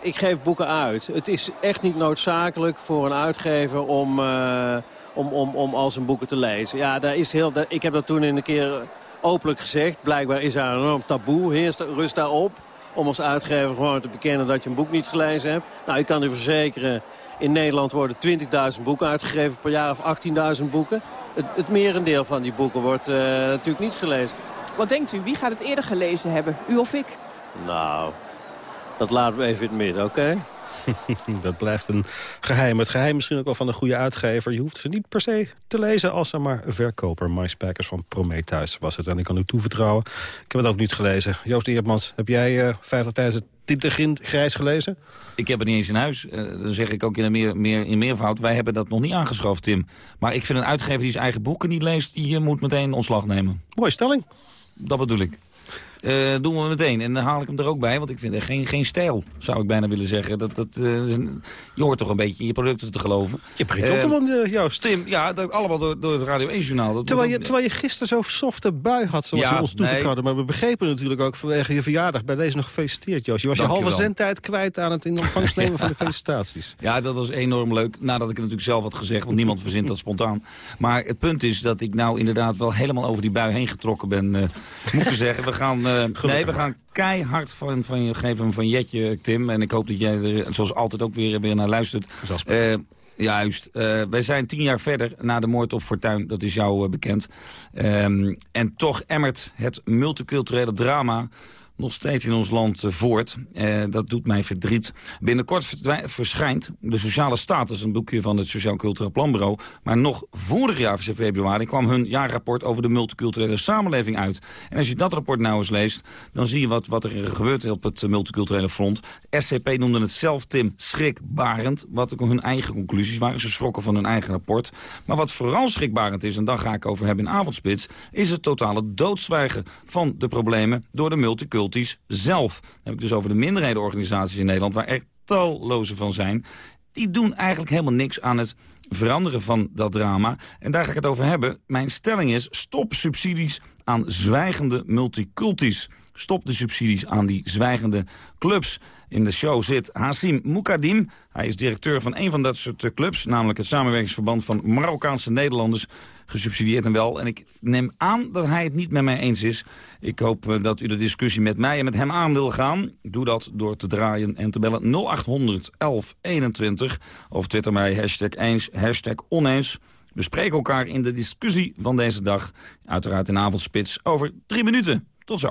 ik geef boeken uit. Het is echt niet noodzakelijk voor een uitgever om, uh, om, om, om al zijn boeken te lezen. Ja, daar is heel, ik heb dat toen een keer openlijk gezegd. Blijkbaar is daar een enorm taboe, heerst, rust daarop. Om als uitgever gewoon te bekennen dat je een boek niet gelezen hebt. Nou, ik kan u verzekeren, in Nederland worden 20.000 boeken uitgegeven per jaar of 18.000 boeken het, het merendeel van die boeken wordt uh, natuurlijk niet gelezen. Wat denkt u? Wie gaat het eerder gelezen hebben? U of ik? Nou, dat laten we even in het midden, oké? dat blijft een geheim. Het geheim misschien ook wel van een goede uitgever. Je hoeft ze niet per se te lezen als er maar verkoper. MySpackers van Prometheus was het. En ik kan u toevertrouwen. Ik heb het ook niet gelezen. Joost Eertmans, heb jij uh, 50 tijdens Tinten Grijs gelezen? Ik heb het niet eens in huis. Uh, dan zeg ik ook in, meer, meer, in meervoud. Wij hebben dat nog niet aangeschaft, Tim. Maar ik vind een uitgever die zijn eigen boeken niet leest... die moet meteen ontslag nemen. Mooie stelling. Dat bedoel ik. Uh, doen we meteen. En dan haal ik hem er ook bij, want ik vind er geen, geen stijl, zou ik bijna willen zeggen. Dat, dat, uh, je hoort toch een beetje in je producten te geloven. Je uh, op de Joost. Tim, ja, dat allemaal door, door het Radio 1-journaal. Terwijl, je, terwijl je gisteren zo'n softe bui had, zoals ja, je ons toevertrouwde. Nee. Maar we begrepen natuurlijk ook vanwege je verjaardag bij deze nog gefeliciteerd, Joost. Je was Dank je halve zendtijd kwijt aan het in ontvangst nemen van de felicitaties. Ja, dat was enorm leuk. Nadat ik het natuurlijk zelf had gezegd, want niemand verzint dat spontaan. Maar het punt is dat ik nou inderdaad wel helemaal over die bui heen getrokken ben. moet ik zeggen, we gaan... nee, we gaan keihard van, van je geven van Jetje, Tim. En ik hoop dat jij er zoals altijd ook weer, weer naar luistert. Uh, Juist. Uh, wij zijn tien jaar verder na de moord op Fortuin. Dat is jou bekend. Um, en toch emmert het multiculturele drama nog steeds in ons land eh, voort. Uh, dat doet mij verdriet. Binnenkort verschijnt de sociale status, een boekje van het Sociaal Cultureel Planbureau. Maar nog vorig jaar, februari, kwam hun jaarrapport over de multiculturele samenleving uit. En als je dat rapport nou eens leest, dan zie je wat, wat er gebeurt op het multiculturele front. SCP noemde het zelf, Tim, schrikbarend. Wat hun eigen conclusies waren. Ze schrokken van hun eigen rapport. Maar wat vooral schrikbarend is, en daar ga ik over hebben in avondspits... is het totale doodzwijgen van de problemen door de multiculturele zelf. Dan heb ik dus over de minderhedenorganisaties in Nederland... waar er talloze van zijn. Die doen eigenlijk helemaal niks aan het veranderen van dat drama. En daar ga ik het over hebben. Mijn stelling is, stop subsidies aan zwijgende multiculties. Stop de subsidies aan die zwijgende clubs. In de show zit Hasim Moukadim. Hij is directeur van een van dat soort clubs... namelijk het samenwerkingsverband van Marokkaanse Nederlanders gesubsidieerd en wel. En ik neem aan dat hij het niet met mij eens is. Ik hoop eh, dat u de discussie met mij en met hem aan wil gaan. Doe dat door te draaien en te bellen 0800 1121. Of twitter mij hashtag eens, hashtag oneens. We spreken elkaar in de discussie van deze dag. Uiteraard in avondspits over drie minuten. Tot zo.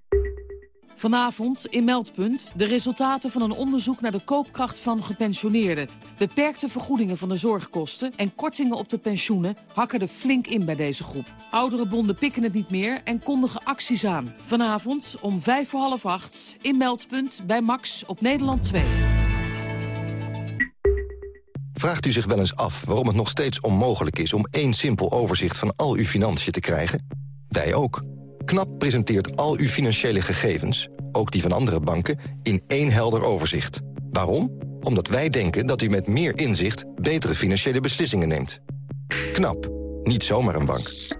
Vanavond in Meldpunt de resultaten van een onderzoek naar de koopkracht van gepensioneerden. Beperkte vergoedingen van de zorgkosten en kortingen op de pensioenen hakken er flink in bij deze groep. Oudere bonden pikken het niet meer en kondigen acties aan. Vanavond om vijf voor half acht in Meldpunt bij Max op Nederland 2. Vraagt u zich wel eens af waarom het nog steeds onmogelijk is om één simpel overzicht van al uw financiën te krijgen? Wij ook. KNAP presenteert al uw financiële gegevens, ook die van andere banken, in één helder overzicht. Waarom? Omdat wij denken dat u met meer inzicht betere financiële beslissingen neemt. KNAP. Niet zomaar een bank.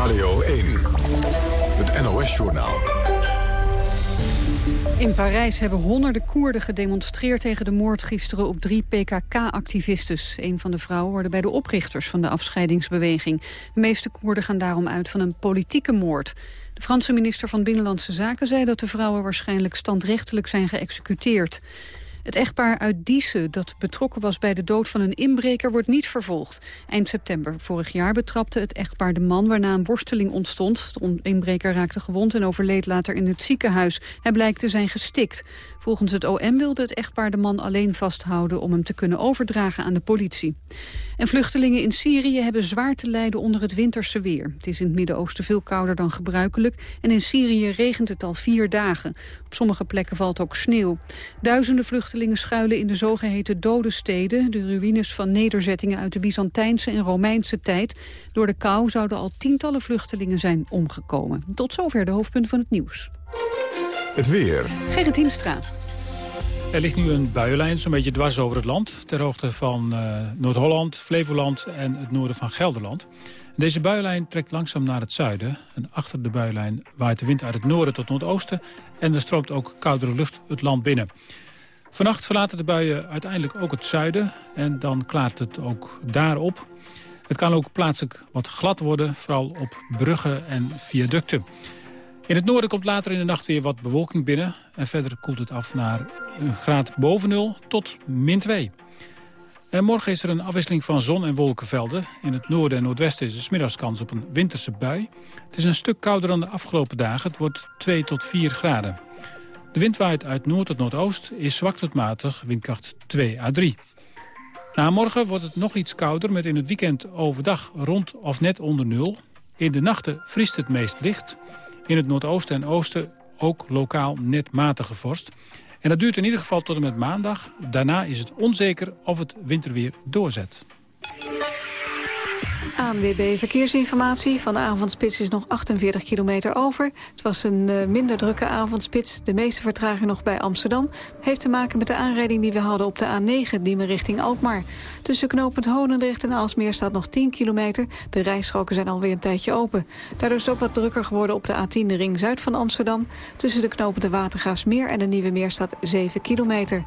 Radio 1, het NOS-journaal. In Parijs hebben honderden Koerden gedemonstreerd tegen de moord gisteren op drie PKK-activistes. Een van de vrouwen hoorde bij de oprichters van de afscheidingsbeweging. De meeste Koerden gaan daarom uit van een politieke moord. De Franse minister van Binnenlandse Zaken zei dat de vrouwen waarschijnlijk standrechtelijk zijn geëxecuteerd. Het echtpaar uit Diesen dat betrokken was bij de dood van een inbreker wordt niet vervolgd. Eind september vorig jaar betrapte het echtpaar de man waarna een worsteling ontstond. De inbreker raakte gewond en overleed later in het ziekenhuis. Hij blijkt te zijn gestikt. Volgens het OM wilde het echtpaar de man alleen vasthouden om hem te kunnen overdragen aan de politie. En vluchtelingen in Syrië hebben zwaar te lijden onder het winterse weer. Het is in het Midden-Oosten veel kouder dan gebruikelijk en in Syrië regent het al vier dagen. Op sommige plekken valt ook sneeuw. Duizenden vluchtelingen schuilen in de zogeheten dode steden, de ruïnes van nederzettingen uit de Byzantijnse en Romeinse tijd. Door de kou zouden al tientallen vluchtelingen zijn omgekomen. Tot zover de hoofdpunten van het nieuws. Het weer. Gerrit Hiemstra. Er ligt nu een buienlijn zo'n beetje dwars over het land... ter hoogte van uh, Noord-Holland, Flevoland en het noorden van Gelderland. Deze buienlijn trekt langzaam naar het zuiden. En achter de buienlijn waait de wind uit het noorden tot noordoosten... en er stroomt ook koudere lucht het land binnen. Vannacht verlaten de buien uiteindelijk ook het zuiden... en dan klaart het ook daarop. Het kan ook plaatselijk wat glad worden, vooral op bruggen en viaducten. In het noorden komt later in de nacht weer wat bewolking binnen. En verder koelt het af naar een graad boven nul tot min 2. En morgen is er een afwisseling van zon- en wolkenvelden. In het noorden en noordwesten is er smiddags kans op een winterse bui. Het is een stuk kouder dan de afgelopen dagen. Het wordt 2 tot 4 graden. De wind waait uit noord tot noordoost, is zwak tot matig, windkracht 2 à 3. Na morgen wordt het nog iets kouder met in het weekend overdag rond of net onder nul. In de nachten vriest het meest licht. In het noordoosten en oosten ook lokaal net matige vorst. En dat duurt in ieder geval tot en met maandag. Daarna is het onzeker of het winterweer doorzet. ANWB Verkeersinformatie. Van de avondspits is nog 48 kilometer over. Het was een uh, minder drukke avondspits. De meeste vertraging nog bij Amsterdam. Heeft te maken met de aanrijding die we hadden op de A9... die me richting Alkmaar. Tussen knooppunt Honendrecht en Alsmeer staat nog 10 kilometer. De rijstroken zijn alweer een tijdje open. Daardoor is het ook wat drukker geworden op de A10, de ring zuid van Amsterdam. Tussen de knooppunten Watergaasmeer en de Nieuwe Meer staat 7 kilometer.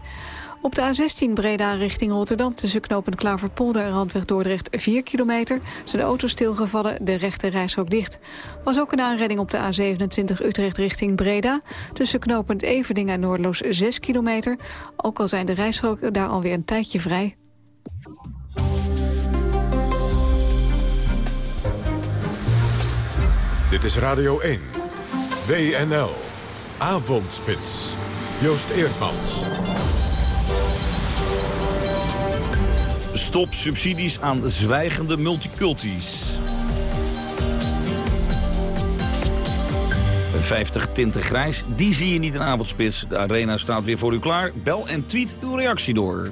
Op de A16 Breda richting Rotterdam tussen knooppunt Klaverpolder en Randweg Dordrecht 4 kilometer. Zijn de auto stilgevallen, de rechte reishok dicht. Was ook een aanrijding op de A27 Utrecht richting Breda. Tussen knooppunt Everding en Noordloos 6 kilometer. Ook al zijn de reishokken daar alweer een tijdje vrij. Dit is Radio 1. WNL. Avondspits. Joost Eerdmans. Stop subsidies aan zwijgende multiculties. 50 tinten grijs, die zie je niet in avondspits. De arena staat weer voor u klaar. Bel en tweet uw reactie door.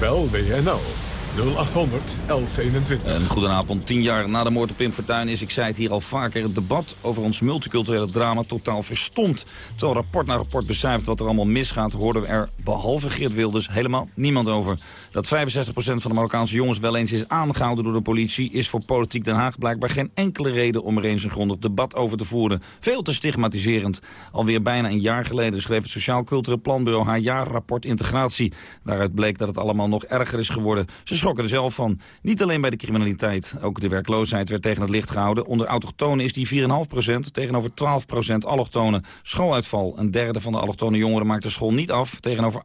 Bel WNL 0800 1121. Een goedenavond. Tien jaar na de moord op Pim Fortuyn is, ik zei het hier al vaker... het debat over ons multiculturele drama totaal verstomd. Terwijl rapport na rapport becijfert wat er allemaal misgaat... hoorden we er, behalve Geert Wilders, helemaal niemand over. Dat 65% van de Marokkaanse jongens wel eens is aangehouden door de politie... is voor Politiek Den Haag blijkbaar geen enkele reden... om er eens een grondig debat over te voeren. Veel te stigmatiserend. Alweer bijna een jaar geleden schreef het Sociaal Cultureel Planbureau... haar jaarrapport Integratie. Daaruit bleek dat het allemaal nog erger is geworden. Ze schrokken er zelf van. Niet alleen bij de criminaliteit. Ook de werkloosheid werd tegen het licht gehouden. Onder autochtonen is die 4,5% tegenover 12% allochtonen. Schooluitval. Een derde van de allochtone jongeren maakt de school niet af. Tegenover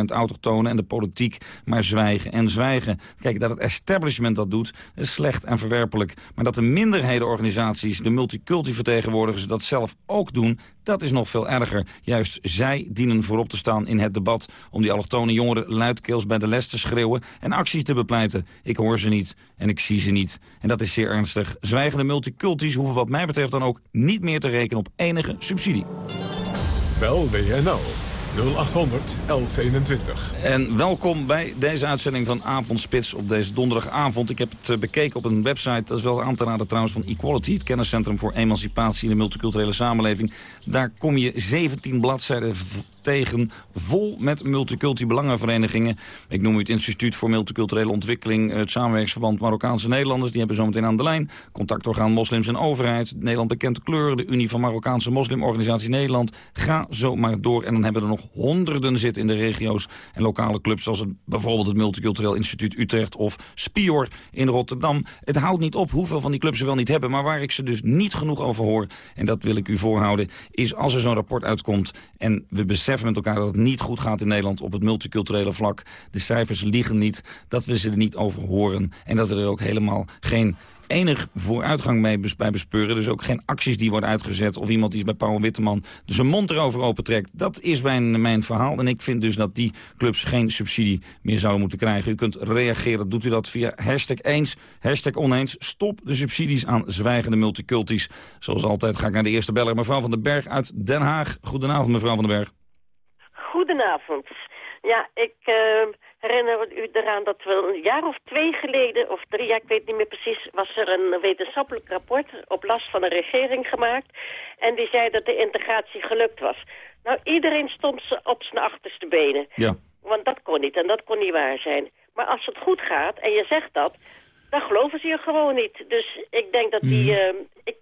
18% autochtonen. En de politiek maar zwijgen en zwijgen. Kijk, dat het establishment dat doet, is slecht en verwerpelijk. Maar dat de minderhedenorganisaties, de multiculti-vertegenwoordigers... dat zelf ook doen, dat is nog veel erger. Juist zij dienen voorop te staan in het debat... om die allochtone jongeren luidkeels bij de les te schreeuwen... en acties te bepleiten. Ik hoor ze niet en ik zie ze niet. En dat is zeer ernstig. Zwijgende multiculties hoeven wat mij betreft dan ook niet meer te rekenen op enige subsidie. Bel WNL 0800 1121. En welkom bij deze uitzending van Avondspits op deze donderdagavond. Ik heb het eh, bekeken op een website, dat is wel aan te trouwens van Equality... het kenniscentrum voor emancipatie in de multiculturele samenleving. Daar kom je 17 bladzijden tegen, vol met multiculti-belangenverenigingen. Ik noem u het Instituut voor Multiculturele Ontwikkeling... het samenwerkingsverband Marokkaanse Nederlanders, die hebben zometeen aan de lijn. Contactorgaan Moslims en Overheid, Nederland Bekend Kleur... de Unie van Marokkaanse Moslimorganisatie Nederland. Ga zo maar door en dan hebben we er nog honderden zitten in de regio's... en lokale clubs zoals bijvoorbeeld het Multicultureel Instituut Utrecht... of Spior in Rotterdam. Het houdt niet op hoeveel van die clubs ze wel niet hebben... maar waar ik ze dus niet genoeg over hoor, en dat wil ik u voorhouden... is als er zo'n rapport uitkomt en we beseffen met elkaar dat het niet goed gaat in Nederland op het multiculturele vlak. De cijfers liegen niet, dat we ze er niet over horen. En dat er ook helemaal geen enig vooruitgang mee bij bespeuren. Dus ook geen acties die worden uitgezet of iemand die bij Paul Witteman zijn mond erover opentrekt. Dat is mijn, mijn verhaal. En ik vind dus dat die clubs geen subsidie meer zouden moeten krijgen. U kunt reageren, doet u dat via hashtag eens, hashtag oneens. Stop de subsidies aan zwijgende multiculties. Zoals altijd ga ik naar de eerste beller, mevrouw van den Berg uit Den Haag. Goedenavond mevrouw van den Berg. Goedenavond. Ja, ik uh, herinner u eraan dat we een jaar of twee geleden, of drie jaar, ik weet niet meer precies, was er een wetenschappelijk rapport op last van de regering gemaakt. En die zei dat de integratie gelukt was. Nou, iedereen stond op zijn achterste benen. Ja. Want dat kon niet en dat kon niet waar zijn. Maar als het goed gaat en je zegt dat, dan geloven ze je gewoon niet. Dus ik denk dat die... Uh, ik,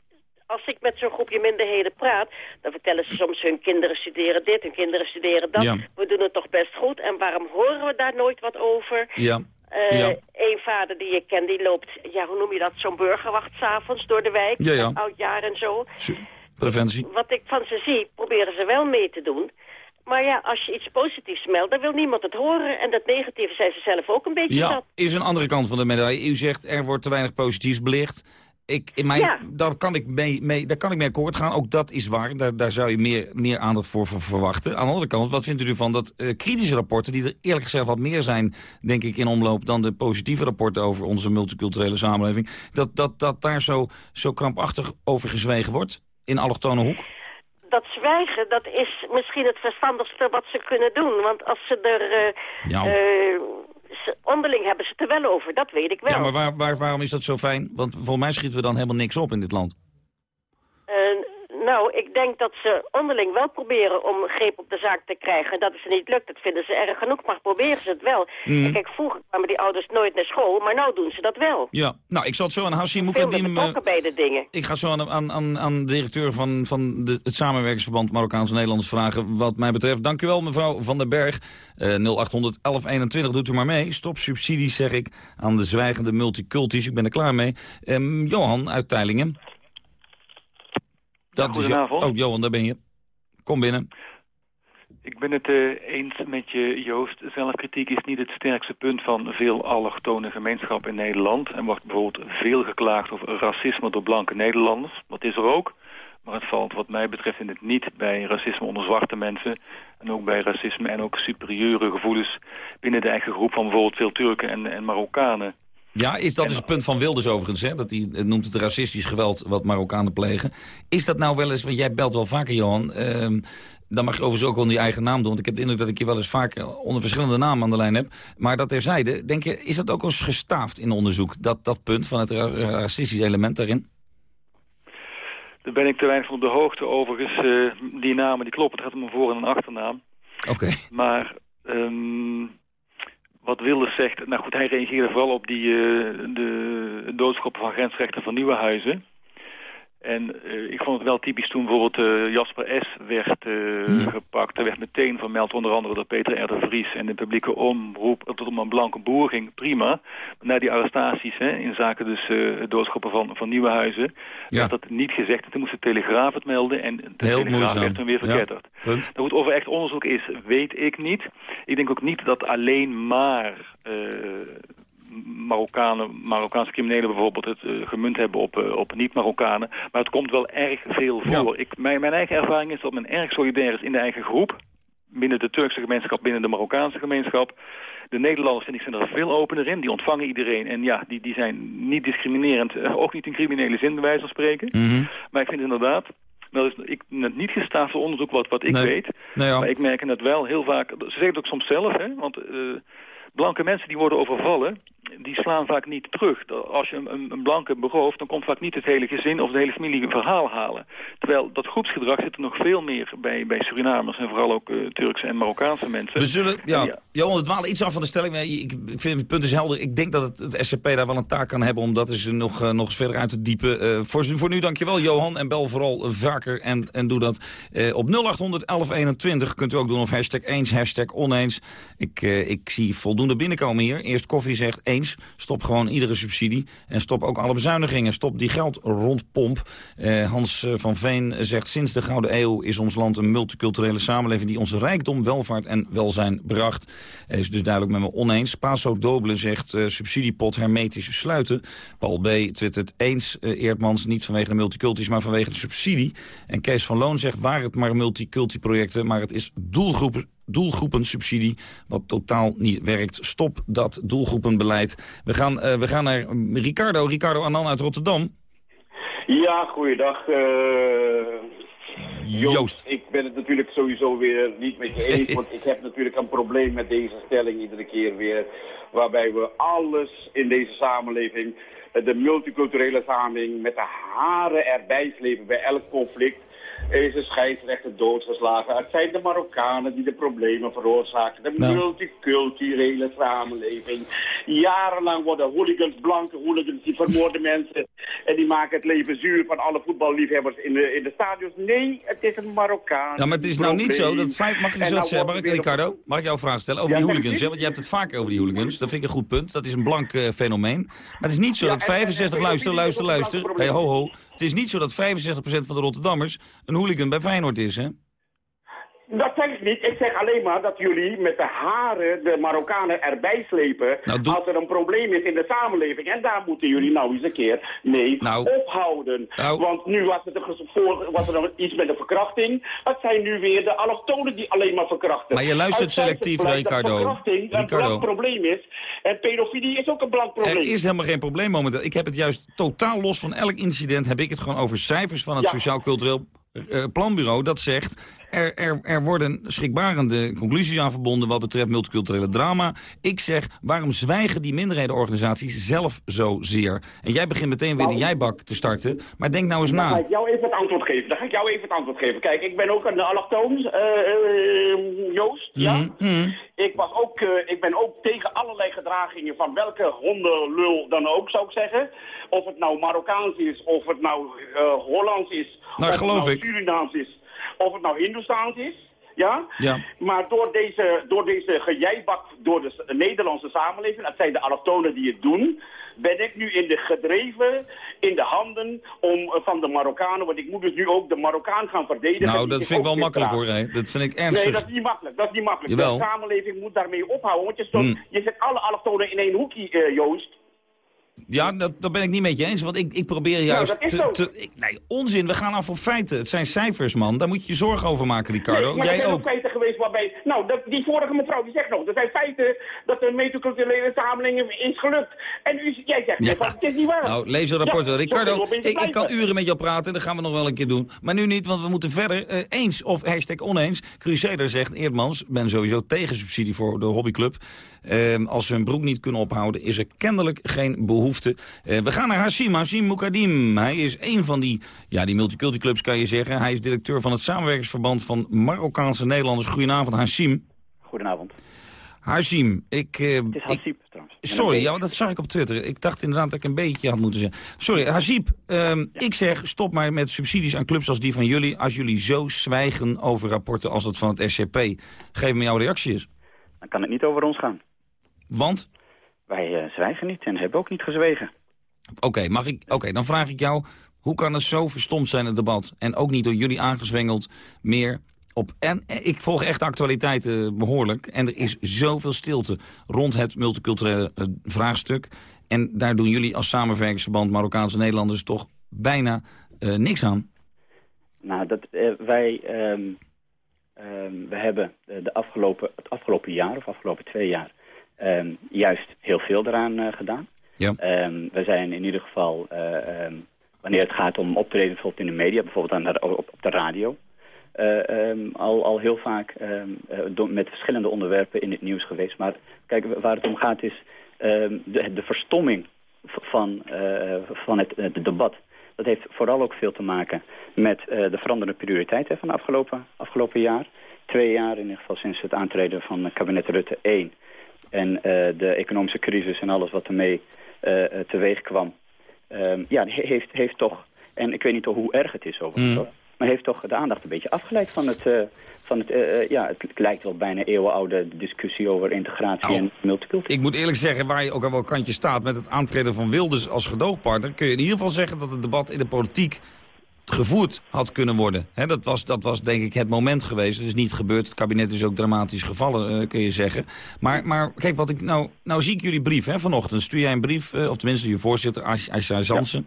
als ik met zo'n groepje minderheden praat... dan vertellen ze soms hun kinderen studeren dit, hun kinderen studeren dat. We doen het toch best goed. En waarom horen we daar nooit wat over? Ja. Uh, ja. Een vader die ik ken, die loopt, ja, hoe noem je dat, zo'n burgerwacht s'avonds door de wijk. Ja, ja. Oudjaar en zo. Preventie. Wat ik van ze zie, proberen ze wel mee te doen. Maar ja, als je iets positiefs meldt, dan wil niemand het horen. En dat negatieve zijn ze zelf ook een beetje ja, dat. is een andere kant van de medaille. U zegt, er wordt te weinig positiefs belicht. Ik, in mijn, Ja. daar, kan ik mee, mee, daar kan ik mee akkoord gaan. Ook dat is waar. Daar, daar zou je meer, meer aandacht voor, ver- verwachten. Aan de andere kant, wat vindt u ervan dat eh, kritische rapporten... die er eerlijk gezegd wat meer zijn, denk ik, in omloop... dan de positieve rapporten over onze multiculturele samenleving... dat, dat, dat daar zo, zo krampachtig over gezwegen wordt in allochtone hoek? Dat zwijgen, dat is misschien het verstandigste wat ze kunnen doen. Want als ze er... eh, Ja. eh, ze- onderling hebben ze het er wel over, dat weet ik wel. Ja, maar waar, waar, waarom is dat zo fijn? Want volgens mij schieten we dan helemaal niks op in dit land. Eh, nou, ik denk dat ze onderling wel proberen om greep op de zaak te krijgen. En dat het ze niet lukt, dat vinden ze erg genoeg, maar proberen ze het wel. En kijk, vroeger kwamen die ouders nooit naar school, maar nu doen ze dat wel. Ja, nou, ik zal het zo aan Hassim Moekadim... betrokken bij de dingen. Ik ga zo aan, aan, aan, aan de directeur van, van de, het samenwerkingsverband Marokkaanse Nederlanders vragen wat mij betreft. Dank u wel, mevrouw Van den Berg. Eh 0800 1121, doet u maar mee. Stop subsidies, zeg ik, aan de zwijgende multiculties. Ik ben er klaar mee. Ehm, Johan uit Teilingen. Dat is jo- goedenavond. oh, Johan, daar ben je. Kom binnen. Ik ben het eh, eens met je, Joost. Zelfkritiek is niet het sterkste punt van veel allochtone gemeenschappen in Nederland. Er wordt bijvoorbeeld veel geklaagd over racisme door blanke Nederlanders. Dat is er ook. Maar het valt wat mij betreft in het niet bij racisme onder zwarte mensen. En ook bij racisme en ook superieure gevoelens binnen de eigen groep van bijvoorbeeld veel Turken en, en Marokkanen. Ja, is dat is het punt van Wilders overigens, hè? Dat hij eh, noemt het racistisch geweld wat Marokkanen plegen. Is dat nou wel eens, want jij belt wel vaker, Johan... ehm, dan mag je overigens ook onder je eigen naam doen. Want ik heb de indruk dat ik je wel eens vaker onder verschillende namen aan de lijn heb. Maar dat terzijde, denk je, is dat ook eens gestaafd in onderzoek? Dat, dat punt van het ra- racistische element daarin? Daar ben ik te weinig van op de hoogte. Overigens, eh, die namen die kloppen. Het gaat om een voor- en een achternaam. Oké. Maar ehm, wat Wilders zegt... Nou goed, hij reageerde vooral op die, eh, de doodschoppen van grensrechten van Nieuwenhuizen. En eh, ik vond het wel typisch toen bijvoorbeeld eh, Jasper S. werd eh, gepakt. Er werd meteen vermeld, onder andere door Peter R. de Vries... en de publieke omroep dat het om een blanke boer ging. Prima. Maar na die arrestaties hè, in zaken dus het doodschoppen van, van Nieuwenhuizen... werd dat niet gezegd. En toen moest de Telegraaf het melden en de Heel Telegraaf moeizaam. werd toen weer Ja. verketterd. Punt. Nou goed, of er echt onderzoek is, weet ik niet. Ik denk ook niet dat alleen maar Marokkanen, Marokkaanse criminelen bijvoorbeeld het eh, gemunt hebben op, eh, op niet-Marokkanen. Maar het komt wel erg veel voor. Ik, mijn, mijn eigen ervaring is dat men erg solidair is in de eigen groep. Binnen de Turkse gemeenschap, binnen de Marokkaanse gemeenschap. De Nederlanders, vind ik, zijn er veel opener in. Die ontvangen iedereen. En ja, die, die zijn niet discriminerend. eh, ook niet in criminele zin, bij wijze van spreken. Mhm. Maar ik vind inderdaad... Dat is ik, het niet gestaafde onderzoek wat, wat ik Nee. weet. Nee, ja. Maar ik merk het wel heel vaak... Ze zeggen het ook soms zelf, hè. Want blanke mensen die worden overvallen... die slaan vaak niet terug. Als je een, een, blanke berooft... dan komt vaak niet het hele gezin of de hele familie een verhaal halen. Terwijl dat groepsgedrag zit er nog veel meer bij, bij Surinamers... en vooral ook eh, Turkse en Marokkaanse mensen. We zullen, ja, Johan, het dwalen iets af van de stelling. Ik, ik vind het punt is helder. Ik denk dat het, het SCP daar wel een taak kan hebben om dat eens nog, eh, nog eens verder uit te diepen. Eh, voor, voor nu dankjewel, Johan. En bel vooral vaker en, en doe dat. Op 0800 1121 kunt u ook doen of hashtag eens, hashtag oneens. Ik, ik zie voldoende binnenkomen hier. Eerst koffie zegt eens. Stop gewoon iedere subsidie. En stop ook alle bezuinigingen. Stop die geld rondpomp. Eh, Hans eh, van Veen zegt sinds de Gouden Eeuw is ons land een multiculturele samenleving die onze rijkdom, welvaart en welzijn bracht. Hij is dus duidelijk met me oneens. Paso Doble zegt eh, subsidiepot hermetisch sluiten. Paul B. twittert eens eh, Eerdmans niet vanwege de multiculties, maar vanwege de subsidie. En Kees van Loon zegt waar het maar multiculti-projecten, maar het is doelgroepen doelgroepensubsidie, wat totaal niet werkt. Stop dat doelgroepenbeleid. We gaan, eh, we gaan naar Ricardo. Ricardo Anan uit Rotterdam. Ja, goeiedag. eh Joost. Ik ben het natuurlijk sowieso weer niet met je eens, want ik heb natuurlijk een probleem met deze stelling iedere keer weer. Waarbij we alles in deze samenleving, eh, de multiculturele samenleving, met de haren erbij slepen bij elk conflict. Is een scheidsrechter doodgeslagen. Het zijn de Marokkanen die de problemen veroorzaken. De Nou. multiculturele samenleving. Jarenlang worden hooligans, blanke hooligans, die vermoorden mensen. En die maken het leven zuur van alle voetballiefhebbers in de, in de stadions. Nee, het is een Marokkaan. Ja, maar het is nou niet zo dat feit, mag ik En eens nou zeggen, Ricardo? Mag ik jou een vraag stellen over Ja, die hooligans? je? Hè? Want je hebt het vaker over die hooligans. Dat vind ik een goed punt. Dat is een blank eh, fenomeen. Maar het is niet zo Ja, dat en- en- 65, en- luister, luister, luister. Hey, ho, ho. Het is niet zo dat 65% van de Rotterdammers een hooligan bij Feyenoord is, hè? Dat zeg ik niet. Ik zeg alleen maar dat jullie met de haren de Marokkanen erbij slepen... Nou, doe- als er een probleem is in de samenleving. En daar moeten jullie nou eens een keer mee Nou. ophouden. Nou. Want nu was, het ges- voor, was er nog iets met een verkrachting. Het zijn nu weer de allochtonen die alleen maar verkrachten. Maar je luistert selectief, dat Ricardo. verkrachting een Ricardo. belangrijk probleem is. En pedofilie is ook een belangrijk probleem. Er is helemaal geen probleem momenteel. Ik heb het juist totaal los van elk incident... heb ik het gewoon over cijfers van het Ja. Sociaal Cultureel eh, Planbureau. Dat zegt, er, er, er worden schrikbarende conclusies aan verbonden... wat betreft multiculturele drama. Ik zeg, waarom zwijgen die minderhedenorganisaties zelf zozeer? En jij begint meteen weer de jijbak te starten. Maar denk nou eens Dan ga na. ik jou even het antwoord geven. Dan ga ik jou even het antwoord geven. Kijk, ik ben ook een allochtoon, eh, eh, Joost. Ja? Mhm, mhm. Ik, was ook, ik ben ook tegen allerlei gedragingen van welke hondenlul dan ook, zou ik zeggen. Of het nou Marokkaans is, of het nou eh, Hollands is, Nou, of geloof het nou ik. Surinaams is, of het nou Hindoestaans is. Ja? Ja. Maar door deze, door deze gejijbak door de Nederlandse samenleving, dat zijn de allochtonen die het doen, ben ik nu in de gedreven, in de handen om, eh, van de Marokkanen, want ik moet dus nu ook de Marokkaan gaan verdedigen. Nou, dat vind ik wel makkelijk hoor. Hè. Dat vind ik Nee, ernstig. dat is niet makkelijk. Dat is niet makkelijk. Jawel. De samenleving moet daarmee ophouden. Want je, Hmm. je zet alle allochtonen in één hoekje, eh, Joost. Ja, dat, dat ben ik niet met je eens. Want ik, ik probeer juist dat is te, zo. te- ik- nee, onzin. We gaan af op feiten. Het zijn cijfers, man. Daar moet je je zorgen over maken, Ricardo. Nee, maar er Jij zijn ook. feiten geweest waarbij... Nou, dat, die vorige mevrouw die zegt nog, er zijn feiten dat de multiculturele samenleving is gelukt. En u, jij zegt, Ja. het is niet waar. Nou, lees een rapport wel. Ja, Ricardo, ik, ik kan uren met jou praten. Dat gaan we nog wel een keer doen. Maar nu niet, want we moeten verder. Eh, eens of hashtag oneens. Crusader zegt, Eerdmans, ben sowieso tegen subsidie voor de hobbyclub. Eh, als ze hun broek niet kunnen ophouden, is er kennelijk geen behoefte. Eh, we gaan naar Hassim, Hassim Moukadim. Hij is een van die, ja, die multiculti-clubs kan je zeggen. Hij is directeur van het samenwerkingsverband van Marokkaanse Nederlanders. Goedenavond, Hassim. Goedenavond. Hassim, ik... eh, Het is trouwens. Sorry, ja, dat zag ik op Twitter. Ik dacht inderdaad dat ik een beetje had moeten zeggen. Sorry, Hazib, ehm, ik zeg stop maar met subsidies aan clubs als die van jullie... als jullie zo zwijgen over rapporten als dat van het SCP. Geef me jouw reactie eens. Dan kan het niet over ons gaan. Want, Wij eh, zwijgen niet en hebben ook niet gezwegen. oké, mag ik? Oké, dan vraag ik jou... hoe kan het zo verstomd zijn, het debat? En ook niet door jullie aangezwengeld meer op... En eh, ik volg echt de actualiteiten behoorlijk. En er is zoveel stilte rond het multiculturele eh, vraagstuk. En daar doen jullie als samenwerkingsverband Marokkaanse Nederlanders... toch bijna eh, niks aan. Nou, dat, eh, wij ehm, ehm, we hebben eh, de afgelopen, het afgelopen jaar, of afgelopen twee jaar, ehm, juist heel veel eraan eh, gedaan. Ja. Ehm, we zijn in ieder geval, eh, ehm, wanneer het gaat om optreden bijvoorbeeld in de media, bijvoorbeeld aan de, op, op de radio, eh, al, al heel vaak met verschillende onderwerpen in het nieuws geweest. Maar kijk, waar het om gaat is de, de verstomming van, van het, het debat. Dat heeft vooral ook veel te maken met de veranderende prioriteiten van het afgelopen, afgelopen jaar. Twee jaar, in ieder geval sinds het aantreden van kabinet Rutte 1. En eh, de economische crisis en alles wat ermee eh, eh, teweeg kwam. Ehm, ja, heeft, heeft toch, en ik weet niet hoe erg het is overigens, Mm. maar heeft toch de aandacht een beetje afgeleid van het, van het ja, het, lijkt wel bijna eeuwenoude discussie over integratie Nou, en multicultureel. Ik moet eerlijk zeggen, waar je ook aan welk kantje staat... met het aantreden van Wilders als gedoogpartner... kun je in ieder geval zeggen dat het debat in de politiek gevoerd had kunnen worden. Dat, was, dat was denk ik het moment geweest. Het is niet gebeurd. Het kabinet is ook dramatisch gevallen, eh, kun je zeggen. Maar, maar kijk, wat ik nou, nou zie ik jullie brief hè, vanochtend. Stuur jij een brief, eh, of tenminste je voorzitter, Aisha Zansen.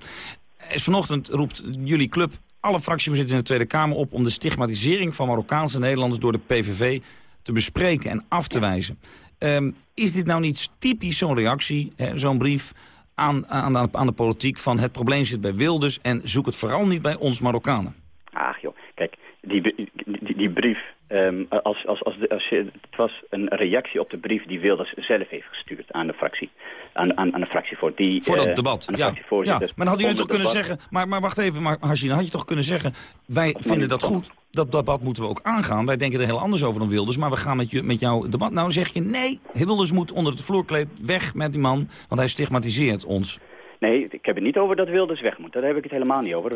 Is vanochtend roept jullie club alle fractievoorzitters in de Tweede Kamer op... om de stigmatisering van Marokkaanse Nederlanders door de PVV te bespreken en af te wijzen. Ehm, is dit nou niet typisch zo'n reactie, zo'n brief aan, aan, de- aan de politiek... van het probleem zit bij Wilders en zoek het vooral niet bij ons Marokkanen? Ach joh, kijk, die, die, die, die brief, ehm, als, als, als, de, als je, het was een reactie op de brief die Wilders zelf heeft gestuurd aan de fractie. Aan, aan, aan de fractie voor die... Voor dat eh, debat, de ja. Maar dan hadden jullie toch kunnen debat. zeggen... Maar, maar wacht even, maar Hashina, had je toch kunnen zeggen... wij vinden dat goed, dat debat moeten we ook aangaan. Wij denken er heel anders over dan Wilders... maar we gaan met, je, met jou debat. Nou zeg je, nee, Wilders moet onder het vloerkleed weg met die man... want hij stigmatiseert ons. Nee, ik heb het niet over dat Wilders weg moet. Daar heb ik het helemaal niet over.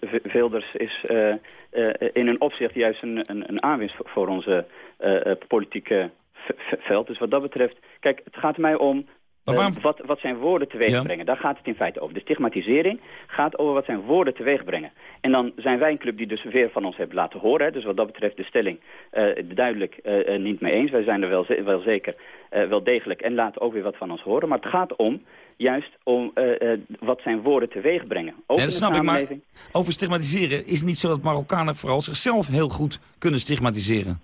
V- Wilders is eh, in een opzicht juist een, een, een aanwinst voor- onze politieke veld. Dus wat dat betreft, kijk, het gaat mij om waarom- wat, wat zijn woorden teweeg Ja. brengen. Daar gaat het in feite over. De stigmatisering gaat over wat zijn woorden teweeg brengen. En dan zijn wij een club die dus weer van ons heeft laten horen. Hè. Dus wat dat betreft de stelling duidelijk niet mee eens. Wij zijn er wel, wel zeker, wel degelijk en laten ook weer wat van ons horen. Maar het gaat om, juist om eh, eh, wat zijn woorden teweeg brengen. Ook Nee, dat snap ik, maar over stigmatiseren is het niet zo dat Marokkanen vooral zichzelf heel goed kunnen stigmatiseren.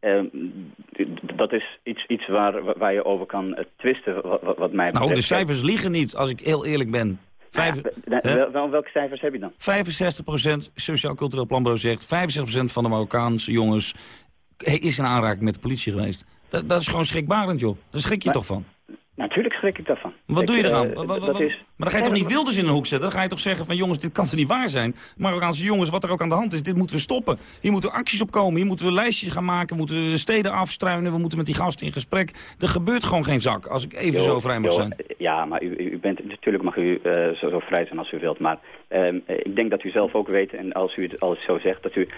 D- dat is iets, iets waar, waar je over kan eh, twisten, wat, mij betreft. Nou, de cijfers liegen niet, als ik heel eerlijk ben. Vijf, wel, wel- welke cijfers heb je dan? 65% Sociaal Cultureel Planbureau zegt... 65% van de Marokkaanse jongens is in aanraking met de politie geweest. Dat, dat is gewoon schrikbarend, joh. Daar schrik je Maar- toch van? Natuurlijk schrik ik daarvan. Wat doe je eraan? eh, dat is... Maar dan ga je toch niet Wilders in een hoek zetten? Dan ga je toch zeggen van jongens, dit kan toch niet waar zijn? Marokkaanse jongens, wat er ook aan de hand is, dit moeten we stoppen. Hier moeten acties op komen, hier moeten we lijstjes gaan maken... we moeten steden afstruinen, we moeten met die gasten in gesprek. Er gebeurt gewoon geen zak, als ik even Jo, zo vrij mag jo, zijn. Ja, maar u, u bent, natuurlijk mag u eh, zo, zo vrij zijn als u wilt. Maar ehm, eh, ik denk dat u zelf ook weet, en als u het al zo zegt, dat u...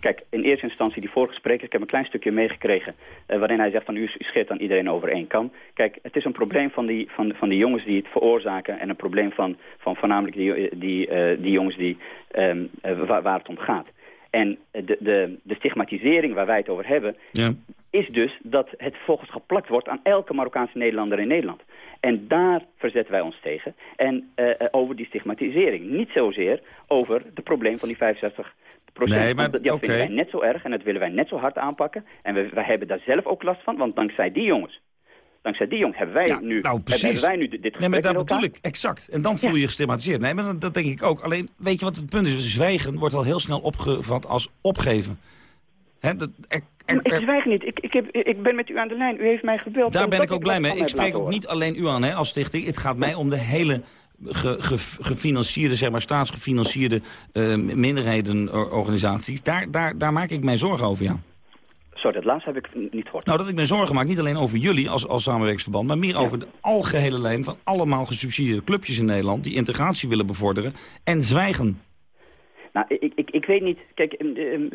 Kijk, in eerste instantie die vorige spreker, ik heb een klein stukje meegekregen... eh, waarin hij zegt van u, scheert dan iedereen over één kam. Kijk, het is een probleem van die, van, van die jongens die het veroorzaken... en een probleem van, van voornamelijk die, die, eh, die jongens die, ehm, eh, waar, waar het om gaat. En eh, de, de, de stigmatisering waar wij het over hebben... Ja. is dus dat het volgens geplakt wordt aan elke Marokkaanse Nederlander in Nederland. En daar verzetten wij ons tegen. En eh, eh, over die stigmatisering. Niet zozeer over het probleem van die 65 procent. Nee, maar- dat vinden wij net zo erg en dat willen wij net zo hard aanpakken. En we, wij hebben daar zelf ook last van, want dankzij die jongens... Dankzij die jongens hebben wij nu, Nou, precies. hebben wij nu dit gesprek Nee, maar dat bedoel ik, exact. En dan voel je je gestigmatiseerd. Nee, maar dat, denk ik ook. Alleen, weet je wat het punt is? Zwijgen wordt al heel snel opgevat als opgeven. Hè, dat, er- er- Maar ik zwijg niet. Ik, ik, heb, ik ben met u aan de lijn. U heeft mij gebeld. Daar ben ik ook blij mee. Ik spreek ook niet alleen u aan hè, als stichting. Het gaat mij om de hele ge, ge- gefinancierde, zeg maar staatsgefinancierde eh, minderhedenorganisaties. Daar, daar, daar maak ik mij zorgen over, ja. Sorry, dat laatste heb ik niet gehoord. Nou, dat ik mij zorgen maak, niet alleen over jullie als, als samenwerkingsverband... maar meer over de algehele lijn van allemaal gesubsidieerde clubjes in Nederland... die integratie willen bevorderen en zwijgen. Nou, ik, ik, ik weet niet... Kijk, u,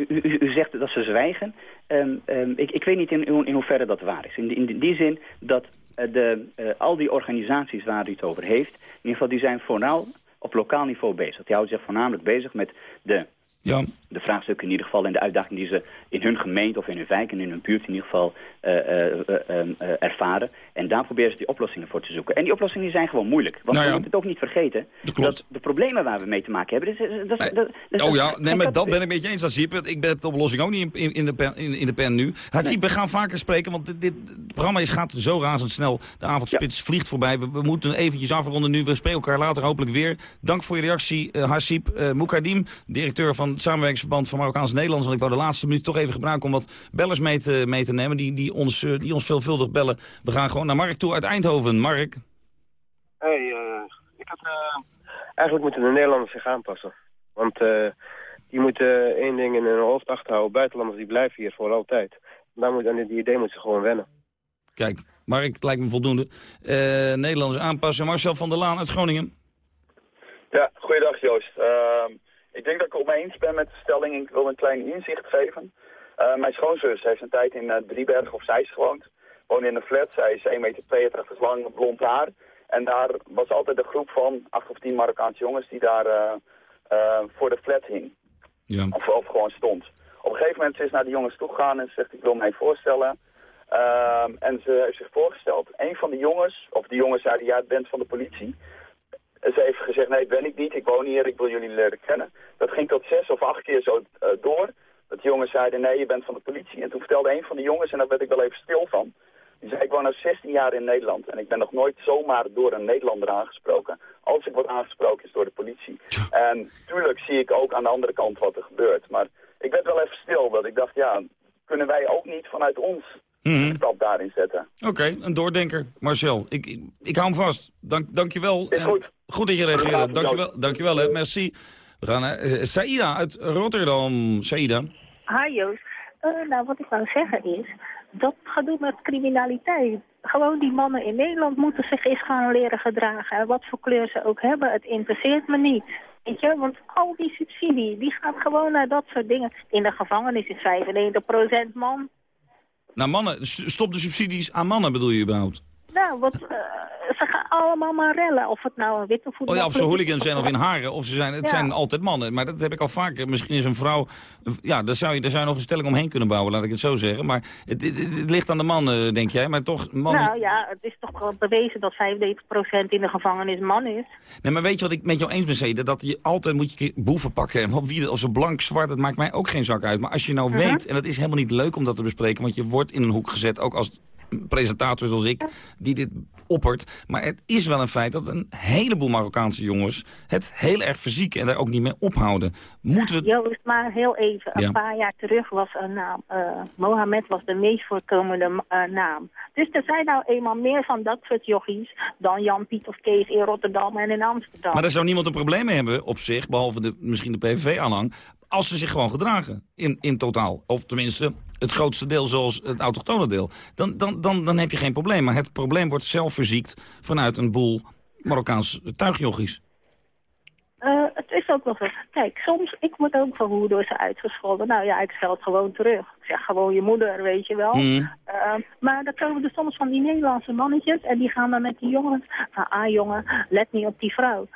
u, u zegt dat ze zwijgen. Ehm, ehm, ik, ik weet niet in, in, hoeverre dat waar is. In, die- in die zin dat eh, de, eh, al die organisaties waar u het over heeft... in ieder geval, die zijn vooral op lokaal niveau bezig. Die houden zich voornamelijk bezig met de, Ja. De vraagstukken in ieder geval... en de uitdagingen die ze in hun gemeente of in hun wijk en in hun buurt in ieder geval eh, eh, eh, ervaren. En daar proberen ze die oplossingen voor te zoeken. En die oplossingen zijn gewoon moeilijk. Want Nou we moeten het ook niet vergeten... klopt. de problemen waar we mee te maken hebben... Dat, is- dat, dat, dat Oh ja, dat- nee, maar dat- dat ben ik met je eens, Azip. Ik ben de oplossing ook niet in, in, de, pen, in, in de pen nu. Azip, we gaan vaker spreken, want dit, dit het programma is, gaat zo razendsnel. De avondspits vliegt voorbij. We, we moeten eventjes afronden nu. We spreken elkaar later hopelijk weer. Dank voor je reactie, Hasib uh, Moukadim, directeur van het samenwerkingsverband van Marokkaans Nederlands. Want ik wou de laatste minuut toch even gebruiken om wat bellers mee te, mee te nemen, die, die, ons, uh, die ons veelvuldig bellen. We gaan gewoon naar Mark toe uit Eindhoven. Mark. Hey, uh, ik had, uh, eigenlijk moeten de Nederlanders zich aanpassen. Want uh, die moeten één ding in hun hoofd achterhouden. Buitenlanders die blijven hier voor altijd. Daar moet, aan die idee moeten ze gewoon wennen. Kijk, Mark, het lijkt me voldoende. Uh, Nederlanders aanpassen. Marcel van der Laan uit Groningen. Ja, goeiedag Joost. Ik denk dat ik het eens ben met de stelling. Ik wil een klein inzicht geven. Uh, mijn schoonzus heeft een tijd in uh, Driebergen of Zeist gewoond. Woonde in een flat. Zij is 1,82 meter lang, blond haar. En daar was altijd een groep van acht of tien Marokkaanse jongens die daar uh, voor de flat hing. Ja. Of, of, gewoon stond. Op een gegeven moment is ze naar die jongens toegegaan en ze zegt ik wil mij voorstellen. Ehm, en ze heeft zich voorgesteld. Een van de jongens, of die jongens zeiden ja, bent van de politie. Ze heeft gezegd nee, ben ik niet. Ik woon hier, ik wil jullie leren kennen. Dat ging tot zes of acht keer zo door. Dat de jongens zeiden, nee, je bent van de politie. En toen vertelde een van de jongens, en daar werd ik wel even stil van. Die zei, ik woon al 16 jaar in Nederland. En ik ben nog nooit zomaar door een Nederlander aangesproken. Als ik word aangesproken is door de politie. En tuurlijk zie ik ook aan de andere kant wat er gebeurt. Maar ik werd wel even stil. Dat ik dacht, ja, kunnen wij ook niet vanuit ons Een stap daarin zetten? Oké, okay, een doordenker. Marcel, ik, ik, ik hou hem vast. Dank, dankjewel. Is goed. Goed dat je reageerde. Dankjewel, dankjewel hè. Merci. We gaan naar uh, Saida uit Rotterdam. Saida. Hi Joost. Uh, nou, wat ik wou zeggen is, dat gedoe met criminaliteit. Gewoon die mannen in Nederland moeten zich eens gaan leren gedragen. En wat voor kleur ze ook hebben, het interesseert me niet. Weet je, want al die subsidie, die gaat gewoon naar dat soort dingen. In de gevangenis is 95% man. Nou mannen, stop de subsidies aan mannen bedoel je überhaupt? Ja, wat, eh, ze gaan allemaal maar rellen. Of het nou een witte Oh voetbal ja, of ze hooligans zijn of in haren. Of ze zijn, het Ja. zijn altijd mannen. Maar dat heb ik al vaker. Misschien is een vrouw... Ja, daar zou je, daar zou je nog een stelling omheen kunnen bouwen, laat ik het zo zeggen. Maar het, het, het ligt aan de man, eh, denk jij. Maar toch, mannen... Nou ja, het is toch wel bewezen dat 95% in de gevangenis man is. Nee, maar weet je wat ik met jou eens ben, Zede? Dat je altijd moet je boeven pakken. En Of, wie, of ze blank, zwart, dat maakt mij ook geen zak uit. Maar als je nou Mhm. weet, en dat is helemaal niet leuk om dat te bespreken... want je wordt in een hoek gezet, ook als presentator zoals ik, die dit oppert. Maar het is wel een feit dat een heleboel Marokkaanse jongens... het heel erg verzieken en daar ook niet mee ophouden. Moeten we... Joost, maar heel even. Een paar jaar terug was een naam. eh, Mohammed was de meest voorkomende eh, naam. Dus er zijn nou eenmaal meer van dat soort jochies... dan Jan, Piet of Kees in Rotterdam en in Amsterdam. Maar daar zou niemand een probleem mee hebben op zich, behalve de, misschien de PVV-aanhang... als ze zich gewoon gedragen, in, in totaal. Of tenminste, het grootste deel zoals het autochtone deel. Dan, dan, dan, dan heb je geen probleem. Maar het probleem wordt zelf verziekt vanuit een boel Marokkaans tuigjochies. Eh, het is ook wel zo. Kijk, soms, ik word ook van hoe door ze uitgescholden. Nou ja, ik scheld gewoon terug. Ik zeg gewoon je moeder, weet je wel. Mm. Eh, maar dan komen er soms van die Nederlandse mannetjes... en die gaan dan met die jongens van... ah jongen, let niet op die vrouw.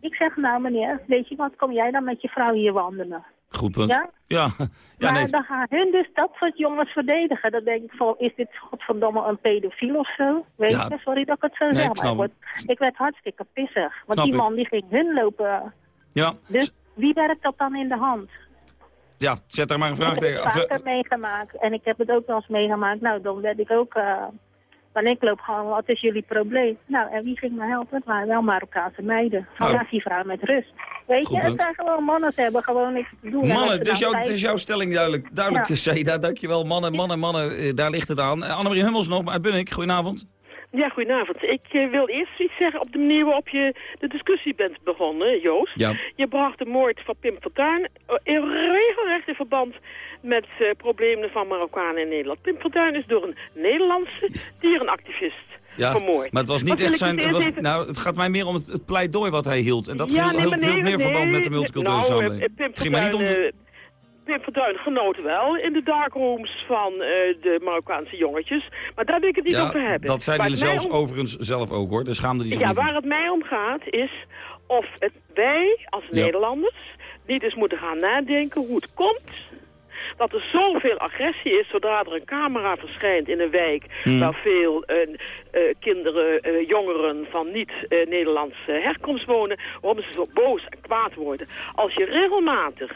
Ik zeg, nou meneer, weet je wat, kom jij dan met je vrouw hier wandelen? Goed punt. Ja? Ja, ja maar nee. dan gaan hun dus dat soort jongens verdedigen. Dan denk ik van, is dit godverdomme een pedofiel of zo? Weet Ja. je, sorry dat ik het zo Nee, zeg. ik maar ik, word, ik werd hartstikke pissig. Want Snap die ik. man die ging hun lopen. Ja, Dus wie werkt dat dan in de hand? ja, zet daar maar een vraag Ik heb het tegen. vaker meegemaakt. En ik heb het ook wel eens meegemaakt. Nou, dan werd ik ook... eh want ik loop gewoon, wat is jullie probleem? Nou, en wie ging me helpen? Het waren wel Marokkaanse meiden. Van laat die vrouw met rust. Weet Goed je, het zijn gewoon mannen, ze hebben gewoon niks te doen. Mannen, dus, jouw, dus jouw stelling duidelijk. Duidelijk, Ja. Seda, dankjewel. Mannen, mannen, mannen, eh, daar ligt het aan. Eh, Annemarie Hummels nog, uit Bunnik, goedenavond. Ja, goedenavond. Ik eh, wil eerst iets zeggen op de manier waarop je de discussie bent begonnen, Joost. Ja. Je bracht de moord van Pim Fortuyn in regelrecht in verband met eh, problemen van Marokkanen in Nederland. Pim Fortuyn is door een Nederlandse dierenactivist Ja, vermoord. maar het was niet echt zijn... Het, was, eerst even- nou, het gaat mij meer om het, het pleidooi wat hij hield. En dat Ja, hield, nee, hield maar veel meer nee, verband met de multiculturele nou, eh, samenleving. Pim mij niet om de... Fortuyn, eh, Pim Fortuyn genoot wel in de darkrooms van de Marokkaanse jongetjes. Maar daar wil ik het niet over hebben. dat zei Waar hij het mij zelfs om- overigens zelf ook, hoor. Daar schaamde zich Ja, waar het mij om gaat is of het, wij als Ja. Nederlanders niet eens moeten gaan nadenken hoe het komt dat er zoveel agressie is zodra er een camera verschijnt in een wijk Hmm. waar veel eh, eh, kinderen, eh, jongeren van niet-Nederlandse herkomst wonen, waarom ze zo boos en kwaad worden. Als je regelmatig,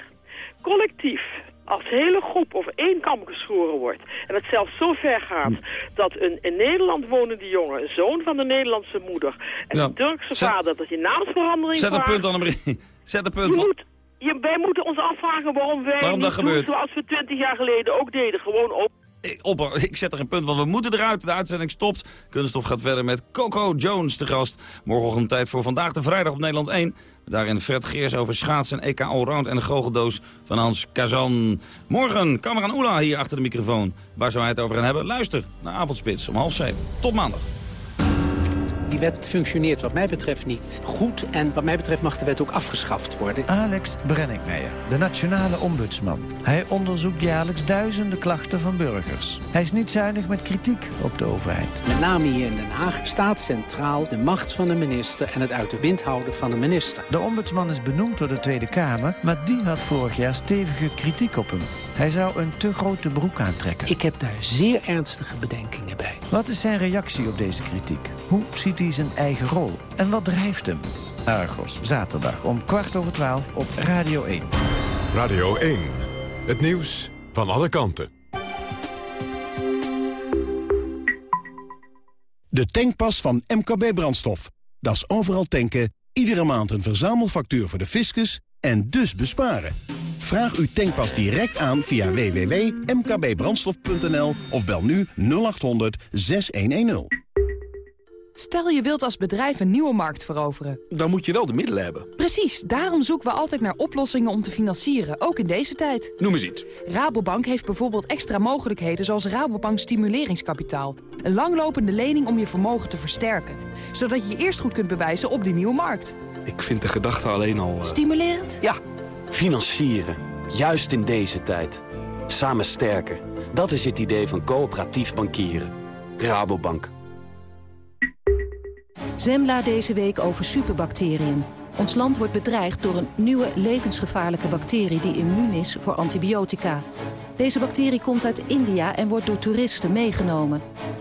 collectief, als hele groep over één kam geschoren wordt. En het zelfs zo ver gaat dat een in Nederland wonende jongen, een zoon van de Nederlandse moeder en Ja. een Turkse Zet- vader, dat je naamsverandering Zet een vraagt. punt, Annemarie. Zet een punt. Je, wij moeten ons afvragen waarom wij Waarom dat gebeurt. zoals we twintig jaar geleden ook deden. Gewoon op. Ik, op, ik zet er een punt, want we moeten eruit. De uitzending stopt. Kunststof gaat verder met Coco Jones te gast. Morgenochtend tijd voor Vandaag de Vrijdag op Nederland 1. Daarin Fred Geers over schaatsen, EK Allround en de goocheldoos van Hans Kazan. Morgen Cameron Oela hier achter de microfoon. Waar zou hij het over gaan hebben? Luister naar Avondspits om half zeven. Tot maandag. Die wet functioneert wat mij betreft niet goed. En wat mij betreft mag de wet ook afgeschaft worden. Alex Brenningmeijer, de nationale ombudsman. Hij onderzoekt jaarlijks duizenden klachten van burgers. Hij is niet zuinig met kritiek op de overheid. Met name hier in Den Haag staat centraal de macht van de minister... en het uit de wind houden van de minister. De ombudsman is benoemd door de Tweede Kamer, maar die had vorig jaar stevige kritiek op hem. Hij zou een te grote broek aantrekken. Ik heb daar zeer ernstige bedenkingen bij. Wat is zijn reactie op deze kritiek? Hoe ziet hij zijn eigen rol? En wat drijft hem? Argos, zaterdag om kwart over twaalf op Radio 1. Radio 1. Het nieuws van alle kanten. De tankpas van MKB Brandstof. Dat is overal tanken, iedere maand een verzamelfactuur voor de fiscus en dus besparen. Vraag uw tankpas direct aan via www.mkbbrandstof.nl of bel nu 0800 6110. Stel je wilt als bedrijf een nieuwe markt veroveren. Dan moet je wel de middelen hebben. Precies, daarom zoeken we altijd naar oplossingen om te financieren, ook in deze tijd. Noem eens iets. Rabobank heeft bijvoorbeeld extra mogelijkheden zoals Rabobank Stimuleringskapitaal. Een langlopende lening om je vermogen te versterken. Zodat je je eerst goed kunt bewijzen op die nieuwe markt. Ik vind de gedachte alleen al... eh, Stimulerend? Ja, financieren. Juist in deze tijd. Samen sterker. Dat is het idee van coöperatief bankieren. Rabobank. Zembla deze week over superbacteriën. Ons land wordt bedreigd door een nieuwe levensgevaarlijke bacterie... die immuun is voor antibiotica. Deze bacterie komt uit India en wordt door toeristen meegenomen.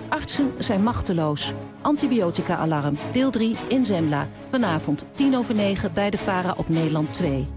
Artsen zijn machteloos. Antibiotica-alarm, deel 3 in Zembla. Vanavond 10 over 9 bij de VARA op Nederland 2.